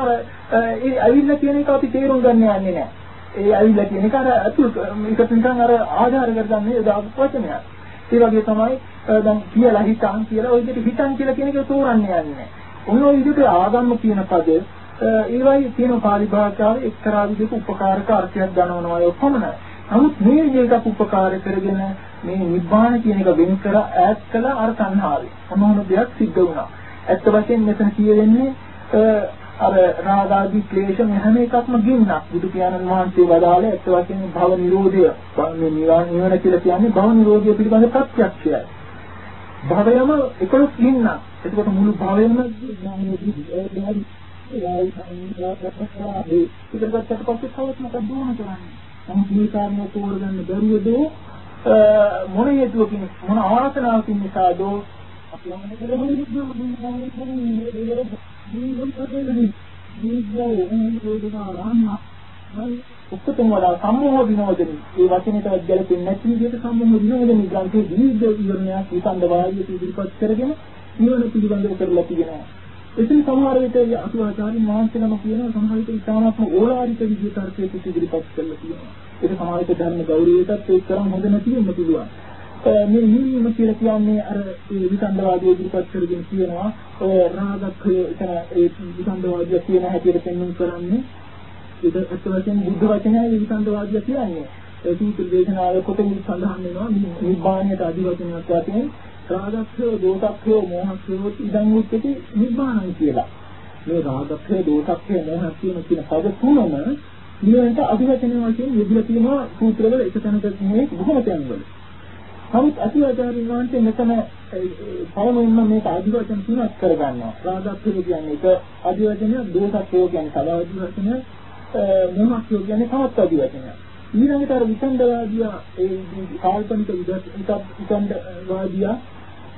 ඒ ඇවිල්ලා කියන එක අපි තේරුම් ගන්න යන්නේ නැහැ. ඒ ඇවිල්ලා කියන එක අර අතුල් මේක නිකන් අර ආධාර කරගන්නේ දාපු වචනයක්. ඒ වගේ තමයි දැන් කියලා හිතන් කියලා ওই විදිහට හිතන් කියලා කියන එක තෝරන්නේ යන්නේ. ඔන්න ඔය විදිහට ආගම්ම කියන පද ඒවයි තියෙන පාලි භාෂාවේ එක්තරා විදිහක උපකාරක අර්ථයක් ගන්නවනවා ඒ පමණයි. නමුත් මේ විදිහට උපකාර කරගෙන මේ නිබ්බාන කියන එක වෙන් කර ඈත් කළ අර සංහාවේ. මොනෝන දෙයක් සිද්ධ වුණා. ඇත්ත වශයෙන්ම මෙතන කියවෙන්නේ අර රාගාදී ක්ලේශ හැම එකක්ම ගින්නක්. බුදු පියාණන් වහන්සේ වදාළේ ඇත්ත වශයෙන්ම භව නිරෝධය. මේ නිවන කියලා කියන්නේ භව නිරෝධය පිළිබඳ ප්‍රත්‍යක්ෂයයි. භවයම 11 ගින්නක්. එතකොට මුළු භවයම ඉතින් පස්සේ කවුරුත් මොකද දුවන කරන්නේ? නමුත් මේ කාරණේ තෝරගන්න බැරුවද මොන හේතුවකින් මොන ආසනාවකින් නිසාද උත්තම වඩා සම්මෝහ විනෝදනි ඒ වචනයටවත් ගැලපෙන්නේ නැති විදිහට සම්මෝහ විනෝදනි ග්‍රන්ථයේ දීර්ඝ විවරණයක් විසන්ද වායුව ඉදිරිපත් කරගෙන නිවන පිළිබඳව කරලා තියෙනවා එතන සමහර විට අසුවාචාරින් වහන්සේලම කියනවා සමහර විට ඉතාමත්ම ඕලාරික විදිහට අර්ථයක ඉදිරිපත් කරලා තියෙනවා. ඒක සමහර විට ධර්ම ගෞරවයටත් ඒක තරම් හොඳ නැති වෙන්න පුළුවන්. මේ නිවීම කියලා කියන්නේ අර ඒ විසන්දවාදී ඉදිරිපත් කරගෙන කියනවා ඔය රාගක්ඛය එතන ඒ විසන්දවාදී කියන හැටියට පෙන්වන්න කරන්නේ ඒක අත් වශයෙන් බුද්ධ වචනයයි විසන්දවාදී කියන්නේ. ඒ සූත්‍ර දේශනාවේ කොටින් සඳහන් වෙනවා නිබ්බාණයට අධිවචනයක් වශයෙන් රාගක්ඛය දෝසක්ඛය මෝහක්ඛය ඉදන් උච්චති නිබ්බාණං කියලා. මේ රාගක්ඛය දෝසක්ඛය මෝහක්ඛය කියන පද තුනම නිවනට අධිවචන වශයෙන් යෙදලා තියෙනවා සූත්‍රවල එක තැනක මේ බොහොම තැන්වල. නමුත් අතිවාචාරින් වහන්සේ මෙතන පළමුවෙන්ම මේක අධිවචන තුනක් කරගන්නවා. රාගක්ඛය කියන්නේ එක අධිවචනය, දෝසක්ඛය කියන්නේ තව අධිවචනය, මෝහක්ඛය කියන්නේ තවත් අධිවචනයක්. ඊළඟට අර විසන්දවාදියා ඒ කාල්පනික විසන්දවාදියා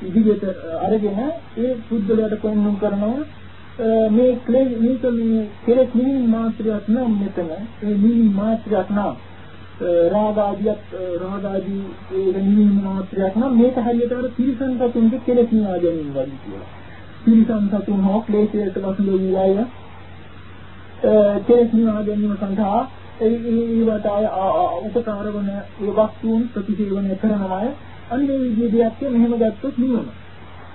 ඉදිරියට අරගෙන ඒ සුද්ධලයට පෙන්වුම් කරනවා මේ ක්ලේ මේක මේ කෙලෙස් නිවීම මාත්‍රයක් නම් මෙතන ඒ නිවීම මාත්‍රයක් නම් රාගාදියත් රාගාදී ඒ නිවීම මාත්‍රයක් නම් මේක හරියට අර තිරිසන් සතුන්ගේ කෙලෙස් නිවා ගැනීම වගේ කියලා. තිරිසන් සතුන් හෝ ක්ලේශයට වසඟ වූ අය කෙලෙස් නිවා ගැනීම සඳහා ඒ ඒවට උපකාර වන ඒ වස්තුන් ප්‍රතිසේවනය කරනවා අන්නේ විදිහට මෙහෙම ගත්තොත් නිවන.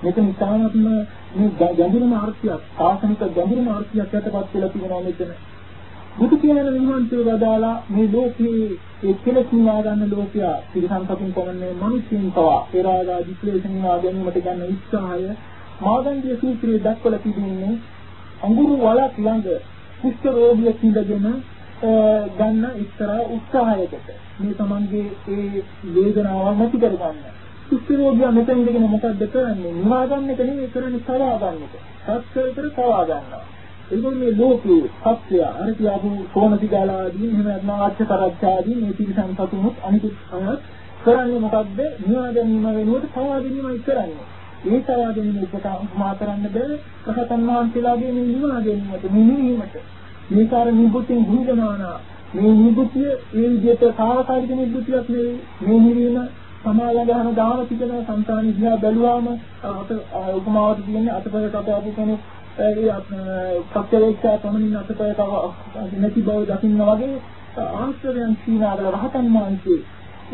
මෙතන ඉතාමත්ම මේ ගැඹුරුම අර්ථයක් ආසනික ගැඹුරුම අර්ථයක් යටපත් වෙලා තියෙනවා මෙතන. බුදු කියන විමහන්තය වදාලා මේ ලෝකේ ඒ කෙලෙස් නිවා ගන්න ලෝකයා පිරිසන්තකින් කොමන්නේ මිනිස්සින් පවා ඒ රාගා දික්ලේශ නිවා ගැනීමට ගන්න උත්සාහය මාගන්ධිය සූත්‍රයේ දක්වලා තිබෙන්නේ අඟුරු වලක් ළඟ කුෂ්ඨ රෝගියෙක් ඉඳගෙන ගන්න එක්තරා උත්සාහයකට මේ තමන්ගේ ඒ වේදනාව නැති කරගන්න. කුෂ්ඨරෝගියා මෙතන ඉඳගෙන මොකද්ද කරන්නේ? නිවා ගන්න එක නෙවෙයි කරන්නේ සවා ගන්න එක. සත්‍යතර සවා ගන්නවා. ඒකෝ මේ ලෝකේ සත්‍ය අර කියපු සෝමතිගාලාදී එහෙම නැත්නම් ආච්චතරච්ඡාදී මේ තිරසන් සතුනුත් අනිකුත් අයත් කරන්නේ මොකද්ද? නිවා ගැනීම වෙනුවට සවා ගැනීමයි කරන්නේ. ඒ සවා ගැනීම උපමා කරන්න බෑ. රහතන් වහන්සේලාගේ මේ නිවා ගැනීමට, මේ නිවීමට. මේක අර නිබුතින් භූජමානා මේ නිබුතිය ඒ විදිහට සාවකාලික නිබුතියක් නෙවෙයි මේ නිවීම සමාලගහන දාන පිටන సంతානි දිහා බැලුවාම අත උපමාවට කියන්නේ අතපය කතාපු කෙනෙක් ඒ සත්‍යවේක්ෂා පමණින් අතපය තව නැති බව දකින්න වගේ ආශ්‍රයයන් සීනාවල රහතන් වහන්සේ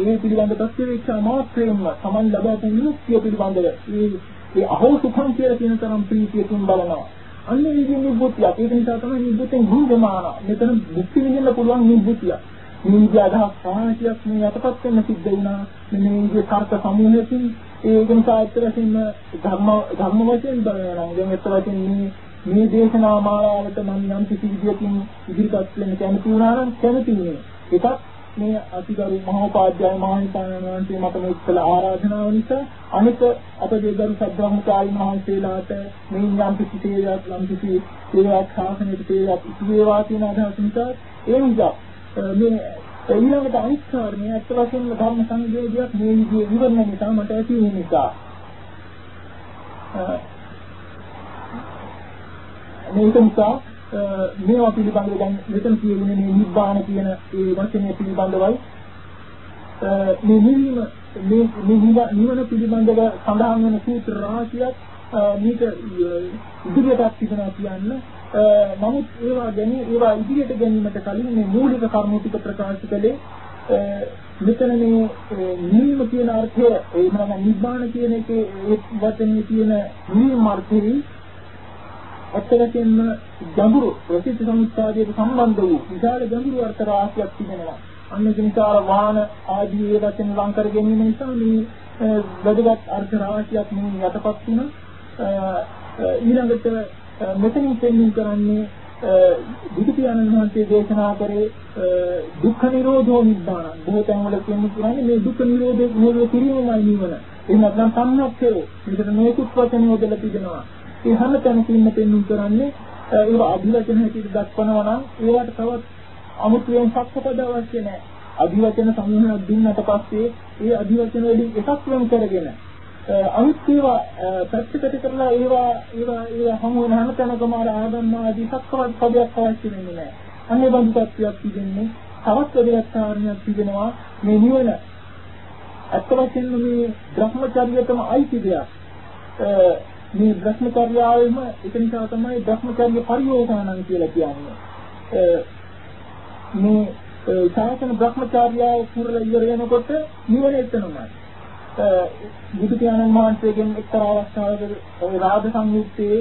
ඒ පිළිබඳ සත්‍යවේක්ෂා මාත්‍රයෙන්ම සමන් ලබාපු විමුක්තිය පිළිබඳව ඒ ඒ අහෝ සුඛං කියලා කියන තරම් ප්‍රීතියකින් බලනවා අන්න විදිහේ නිබ්බුතියක්. ඒක නිසා තමයි නිබ්බුතෙන් භුංජමාන. මෙතන මුක්ති විඳින්න පුළුවන් නිබ්බුතියක්. නිවිද අදහස් සාහිතියක් මේ යටපත් වෙන්න සිද්ධ වුණා. මෙන්න මේ විදිහේ තර්ක සමූහයකින් ඒක නිසා ඇත්ත වශයෙන්ම ධර්ම ධර්ම වශයෙන් බලනවා. දැන් ඇත්ත වශයෙන් මේ මේ දේශනා මාලාවට මම යම් කිසි විදියකින් ඉදිරිපත් වෙන්න කැමති වුණා නම් කැමති නේ. ඒකත් මේ අතිගරු මහෝපාද්‍යය මහානිපාණන් වහන්සේ මට මේ කළ ආරාධනාව නිසා අනික අපගේ ගරු සද්ධර්මකාරී මහන්සියලාට මේ යම් කිසි තේරයක් යම් කිසි තේරයක් ශාසනයට තේරයක් ඉති වේවා කියන අදහස නිසා ඒ නිසා මේ ඊළඟට අනිත් කාරණේ අත් වශයෙන්ම ධර්ම සංවේදයක් මේ විදිහේ විවරණ නිසා මට ඇති වෙන නිසා. මේක නිසා මේවා පිළිබඳව දැන් මෙතන කියවෙන මේ නිබ්බාන කියන ඒ වචනය පිළිබඳවයි. මේ නිවීම මේ නිවන පිළිබඳව සඳහන් වෙන සූත්‍ර රාශියක් මේක ඉදිරියටත් තිබෙනවා කියන්න නමුත් ඒවා ගැන ඒවා ඉදිරියට ගැනීමට කලින් මේ මූලික කරුණු ටික ප්‍රකාශ කළේ මෙතන මේ නිවීම කියන අර්ථය එහෙම නැත්නම් නිබ්බාන කියන එකේ ඒ වචනේ තියෙන නිවීම අර්ථය අත්‍යවශ්‍යම ගැඹුරු ප්‍රසිද්ධ සමුච්ඡාදයට සම්බන්ධ වූ විශාල ගැඹුරු අර්ථ රාශියක් තිබෙනවා. අන්න ඒ නිසා වාහන ආදී ඒ වචන ලං කර ගැනීම නිසා මේ වැදගත් අර්ථ රාශියක් මේ යටපත් වුණා. ඊළඟට මෙතනින් දෙන්නේ කරන්නේ බුදු පියාණන් වහන්සේ දේශනා කරේ දුක්ඛ නිරෝධෝ නිබ්බාන. බොහෝ තැන්වල කියන්නේ මේ දුක්ඛ නිරෝධය නිරෝධ කිරීමයි නිවන. එහෙම නැත්නම් සම්මතය. මේකට මේකුත් වචන යොදලා තිබෙනවා. ඒ හැම තැනකින්ම පෙන්වන්න කරන්නේ ඒව අභිවචන හැටියට දක්වනවා නම් ඒවට තවත් අමුතුවෙන් සක්පද අවශ්‍ය නැහැ. අභිවචන සමූහයක් දුන්නට පස්සේ ඒ අභිවචන වලින් එකක් වෙන කරගෙන අනිත් ඒවා පැත්තකට කරලා ඒවා ඒවා ඒවා හමු වෙන හැම තැනකම අර ආගම් ආදී සක්කවත් පදයක් අවශ්‍ය වෙන්නේ නැහැ. අන්නේ බඳු තත්ත්වයක් තිබෙන්නේ තවත් වැදගත් කාරණයක් තිබෙනවා මේ නිවන අත්ත වශයෙන්ම මේ බ්‍රහ්මචර්යයටම අයිති දෙයක්. මේ භ්‍රමචර්යාවෙම ඒක නිසා තමයි භ්‍රමචර්ය පරියෝසානං කියලා කියන්නේ. මේ සාසන භ්‍රමචර්යාව පුරලා ඉවර වෙනකොට නිවන එතනමයි. බුදු පියාණන් වහන්සේගෙන් එක්තරා අවස්ථාවක රාජ සංයුත්තේ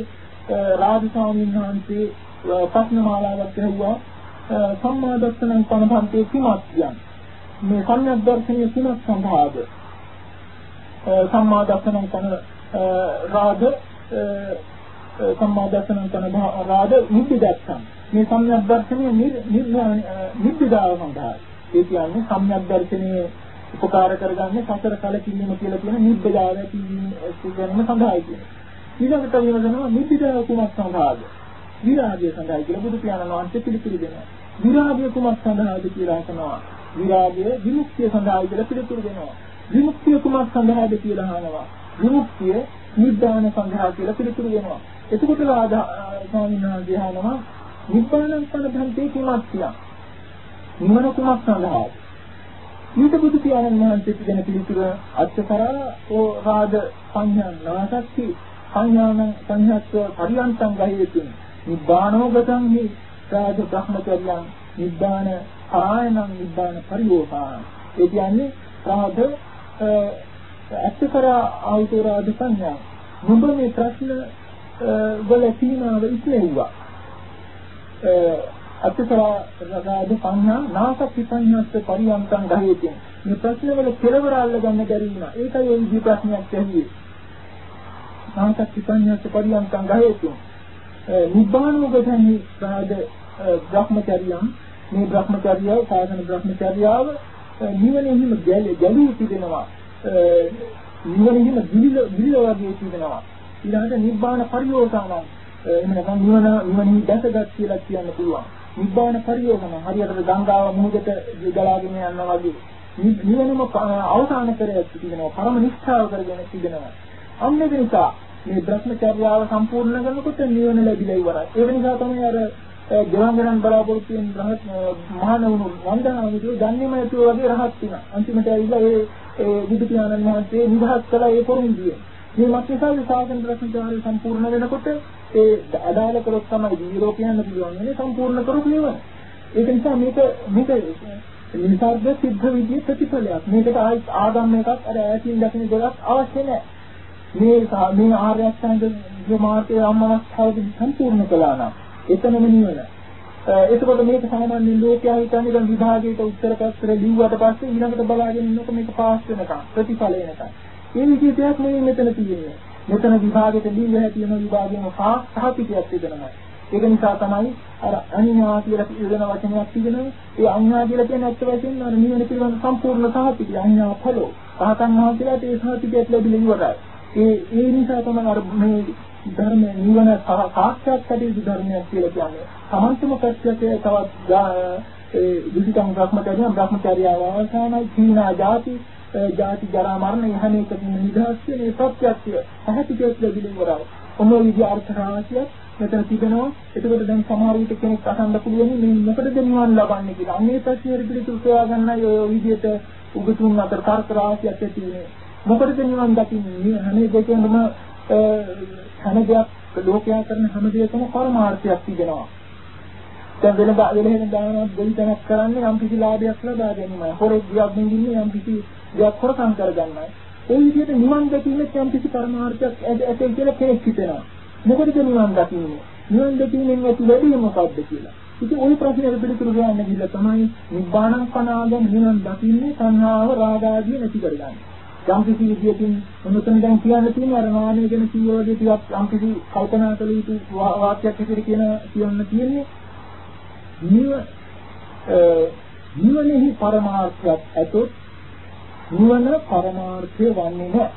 රාජ ස්වාමීන් වහන්සේ ප්‍රශ්න මාලාවක් ඇහුවා. සම්මා දර්ශනං පනපන්තේ කිමත් කියන් මේ සම්‍යක් දර්ශනීය කිමත් සඳහාද? සම්මා දර්ශනං පන රාග සම්මා දර්ශනං කරන රාග නිබ්බිදස්සම් මේ සම්‍යක් දර්ශනය නිබ්බිදාව සඳහා ඒ කියන්නේ සම්‍යක් දර්ශනයේ උපකාර කරගන්නේ සතර කලකිරීම කියලා කියන නිබ්බිදාව කියන සඳහායි කියන්නේ ඊළඟට විමසනවා නිබ්බිදාව කුමක් සඳහාද විරාගය සඳහායි කියලා බුදු පියාණන් වහන්සේ පිළිතුරු දෙනවා විරාගය කුමක් සඳහාද කියලා අහනවා විරාගය විමුක්තිය සඳහායි කියලා පිළිතුරු දෙනවා විමුක්තිය කුමක් සඳහාද කියලා අහනවා විමුක්තිය නිබ්බාන සංඝා කියලා පිළිතුරු වෙනවා. එතකොට රාජා ස්වාමීන් වහන්සේ අහනවා නිබ්බානං සම්බන්ධේ කිමක් කියලා. නිවන කුමක් සඳහාද? ඊට බුදු පියාණන් වහන්සේ දෙන පිළිතුර අච්චතරා ඕ රාජ සංඥා නාසක්ති සංඥාන සංඥාත්ව පරියන්තං ගහේතුන්. නිබ්බානෝ ගතං හි රාජ බ්‍රහ්මචර්යං. නිබ්බාන ආයනං නිබ්බාන පරිවෝහාන ඒ කියන්නේ රාජ ඇත්තකර ආයතෝරාද සංඥා. නුඹ මේ ප්‍රශ්න වල සීමාව ඉක්මෙව්වා අත්තකර රාද සංඥා නාසක් සංඥාස්ස පරියන්තං ගහේතින් මේ ප්‍රශ්න වල කෙලවර අල්ලගන්න බැරි වුණා. ඒකයි ඒ විදි ප්‍රශ්නයක් ඇහියේ නාසක් සංඥාස්ස පරියන්තං ගහේතින් නිබ්බානෝගතනි රාද බ්‍රහ්මචර්යම් මේ බ්‍රහ්මචර්යාව සාධන බ්‍රහ්මචර්යාව නිවනෙහිම ගැලී තිබෙනවා. නිවනෙහිම දිවිල දිවිල වගේ තිබෙනවා. ඊළඟට නිබ්බාන පරියෝසාන එහෙම නැත්නම් නිවන නිවනෙහි දැසගත් කියලා කියන්න පුළුවන්. නිබ්බාන පරියෝසන හරියට ගංගාව මුහුදට ගලාගෙන යනවා වගේ. නිවනම අවසාන කරගෙන තිබෙනවා. පරම නිෂ්ඨාව කරගෙන තිබෙනවා. අන්න ඒක නිසා මේ භ්‍රමචර්යාව සම්පූර්ණ කරනකොට නිවන ලැබිලා ඉවරයි. ඒ නිසා තමයි අර දෙවංගනන් බලාපොරොත්තු වෙන රහත් මහාන වුණු නන්දනාමිතුරු දන්නේම නැතුව වගේ රහත් වුණා. අන්තිමට ඇවිල්ලා ඒ ඒ බුදු පියාණන් වහන්සේ නිදහස් කළා ඒ පොරොන්දුවේ. මේ මත්සාද සාසන ප්‍රශ්නචාරය සම්පූර්ණ වෙනකොට ඒ අදාළ කරොත් තමයි දීරෝ කියන්න පුළුවන් වෙන්නේ සම්පූර්ණ කරුත් නෙවෙයි. ඒක නිසා මේක මේක නිසර්ග සිද්ධ විදිය ප්‍රතිඵලයක්. මේකට ආගම් එකක් අර ඈතින් දකින්න දෙයක් අවශ්‍ය නැහැ. මේ මේ ආර්ය අෂ්ටාංග මාර්ගයේ අම්මවස්ථාවදී සම්පූර්ණ කළා නම් එතනම නිවන. එතකොට මේක සාමාන්‍ය ලෝකයා හිතන්නේ දැන් විභාගයට උත්තර පත්‍ර ලිව්වට පස්සේ ඊළඟට බලාගෙන ඉන්නකොට මේක පාස් වෙනකම් ප්‍රතිඵල එනකම්. මේ විදිහට දෙයක් නෙවෙයි මෙතන තියෙන්නේ. මෙතන විභාගයට ලිව්ව හැටි වෙන විභාගයෙන් පාස් සහතිකයක් තිබෙනවා. ඒක නිසා තමයි අර අඤ්ඤා කියලා කියන වචනයක් තිබෙනවා. ඒ අඤ්ඤා කියලා කියන්නේ ඇත්ත වශයෙන්ම අර නිවන පිළිබඳ සම්පූර්ණ සහතිකය අඤ්ඤා ඵලෝ. රහතන් වහන්සේලාට ඒ සහතිකයක් ලැබිලා ඉවරයි. ඒ ඒ නිසා තමයි අර මේ ධර්ම නිවන සාක්ෂාත් කටයුතු ධර්මයක් කියලා කියන්නේ. සමන්තම ප්‍රත්‍යක්ෂය තවත් ඒ දුසිතම භ්‍රමචර්ය භ්‍රමචර්යාව අවසානයි සීනා ಜಾති ಜಾති ජරා මරණ යහනේකකින් නිදහස් වෙන ප්‍රත්‍යක්ෂය පැහැදිලිව ලැබෙන වරයි. ඔන්න විද්‍යාර්ථ රාශිය මෙතන තිබෙනවා. එතකොට දැන් සමහර විට කෙනෙක් අහන්න පුළුවන් මේ මොකටද නිවන් ලබන්නේ කියලා. අන්නේ ප්‍රශ්නෙට පිළිතුරු සොයා ගන්නයි ඔය විදිහට උගතුන් අතර තර්ක රාශියක් ඇති වෙන්නේ. මොකටද නිවන් දකින්නේ? හැම දෙයකම හැම දෙයක් ලෝකයා කරන හැම දෙයකම පරමාර්ථයක් තිබෙනවා. දැන් වෙන වෙන දානවත් දෙවිතනක් කරන්නේ යම් කිසි ලාභයක් ලබා ගැනීමයි. හොරෙක් ගියක් නිදින්නේ යම් කිසි දෙයක් හොරකම් කරගන්නයි. ඒ විදිහට නිවන් දැකීමේ යම් කිසි පරමාර්ථයක් ඇතේ කියලා කෙනෙක් හිතනවා. මොකටද නිවන් දකින්නේ? නිවන් දැකීමෙන් ඇති ලැබීම මොකක්ද කියලා. ඉතින් ওই ප්‍රශ්නෙට පිළිතුරු ගන්න ගිහිල්ලා තමයි නිබ්බාණං පනාගෙන නිවන් දකින්නේ සංහාව රාගාදී නැති කරගන්නේ. යම් කිසි විදියකින් මොනතන දැන් කියන්න තියෙන අර නාමය ගැන කීවෝදී ටිකක් යම් කිසි කල්පනා කළ යුතු වාක්‍යයක් විදිහට කියන කියන්න තියෙන්නේ නිව නිවනෙහි පරමාර්ථයක් ඇතොත් නිවන පරමාර්ථය වන්නේ නැහැ.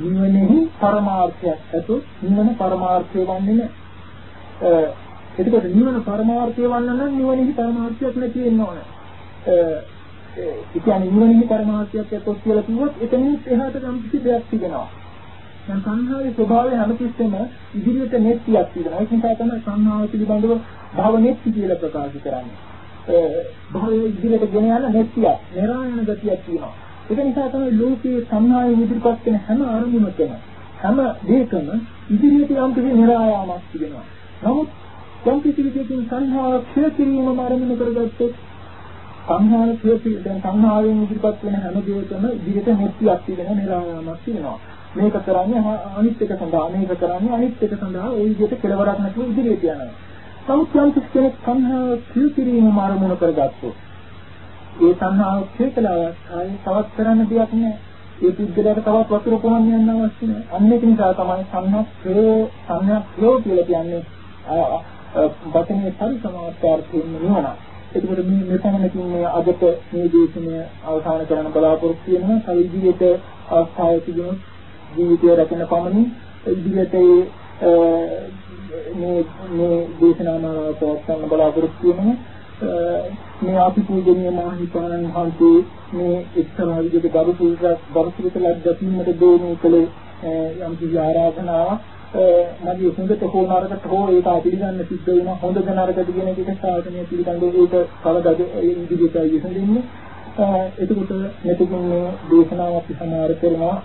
නිවනෙහි පරමාර්ථයක් ඇතොත් නිවන පරමාර්ථය වන්නේ නැහැ. එතකොට නිවන පරමාර්ථය වන්න නම් නිවනෙහි පරමාර්ථයක් නැති වෙන්න ඕන. ඒ කියන්නේ නිවනෙහි පරමාර්ථයක් ඇතොත් කියලා කිව්වොත් එතනින් එහාට යම් කිසි දෙයක් තිබෙනවා. දැන් සංහාවේ ස්වභාවය හැමතිස්සෙම ඉදිරියට නෙත්තියක් තියෙනවා. ඒක නිසා තමයි සංහාව පිළිබඳව භව නෙත්ති කියලා ප්‍රකාශ කරන්නේ. ඒ භවයේ ඉදිරියට ගෙන යන නෙත්තිය, නිර්ායන ගතියක් තියෙනවා. ඒක නිසා තමයි ලෝකයේ සංහාවේ ඉදිරිපත් වෙන හැම අරමුණකම හැම දෙයකම ඉදිරියට යම් කිසි නිර්ායාමක් තිබෙනවා. නමුත් යම් කිසි විදිහකින් සංහාව ක්ෂය කිරීමම අරමුණු කරගත්තොත් සංහාව ක්ෂය දැන් සංහාවෙන් ඉදිරිපත් වෙන හැම දෙයකම ඉදිරියට නෙත්තියක් තියෙන නිර්ායාමක් තියෙනවා. මේක කරන්නේ අනිත් එක සඳහා මේක කරන්නේ අනිත් එක සඳහා ඒ විදිහට කෙලවරක් නැතුව ඉදිරියට යනවා. නමුත් යම් කෙනෙක් සංහාව ක්ෂය කිරීම ආරමුණු කරගත්තොත් ඒ සංහාව ක්ෂය කළාට ආයේ තවත් කරන්න දෙයක් නැහැ. ඒ පුද්ගලයාට තවත් වතුර පොහොන් යන්න අවශ්‍ය නැහැ. අන්න ඒක නිසා තමයි සංහා ක්ෂය සංහා ක්ෂය කියලා කියන්නේ වචනේ පරිසමාර්ථයෙන් නිවන. එතකොට මේ මෙතනකින් මේ අදට මේ දේශනය අවසන් කරන්න බලාපොරොත්තු වෙනවා. කල ඉදිරියට අවස්ථාව තිබුණොත් ජීවිතය රැකෙන පමණින් ඉදිරියට මේ මේ දේශනා මාලාව පවත්වන්න බලාපොරොත්තු වෙනවා. මේ අපි පූජනීය මහින්පාණන් වහන්සේ මේ එක්තරා විදිහට දරු පුරුෂක් දරු පුරුෂලක් දැකීමට දෝනේ කළේ යම් කිසි ආරාධනාවක්. මගේ හොඳට හෝ නරකට හෝ ඒක පිළිගන්න සිද්ධ වෙනවා හොඳද නරකද කියන එක සාධනය පිළිබඳව ඒක කවදාද ඉදිරියට යොමුන්නේ එතකොට මෙතකින් මේ දේශනාව අපි සමාර කරනවා.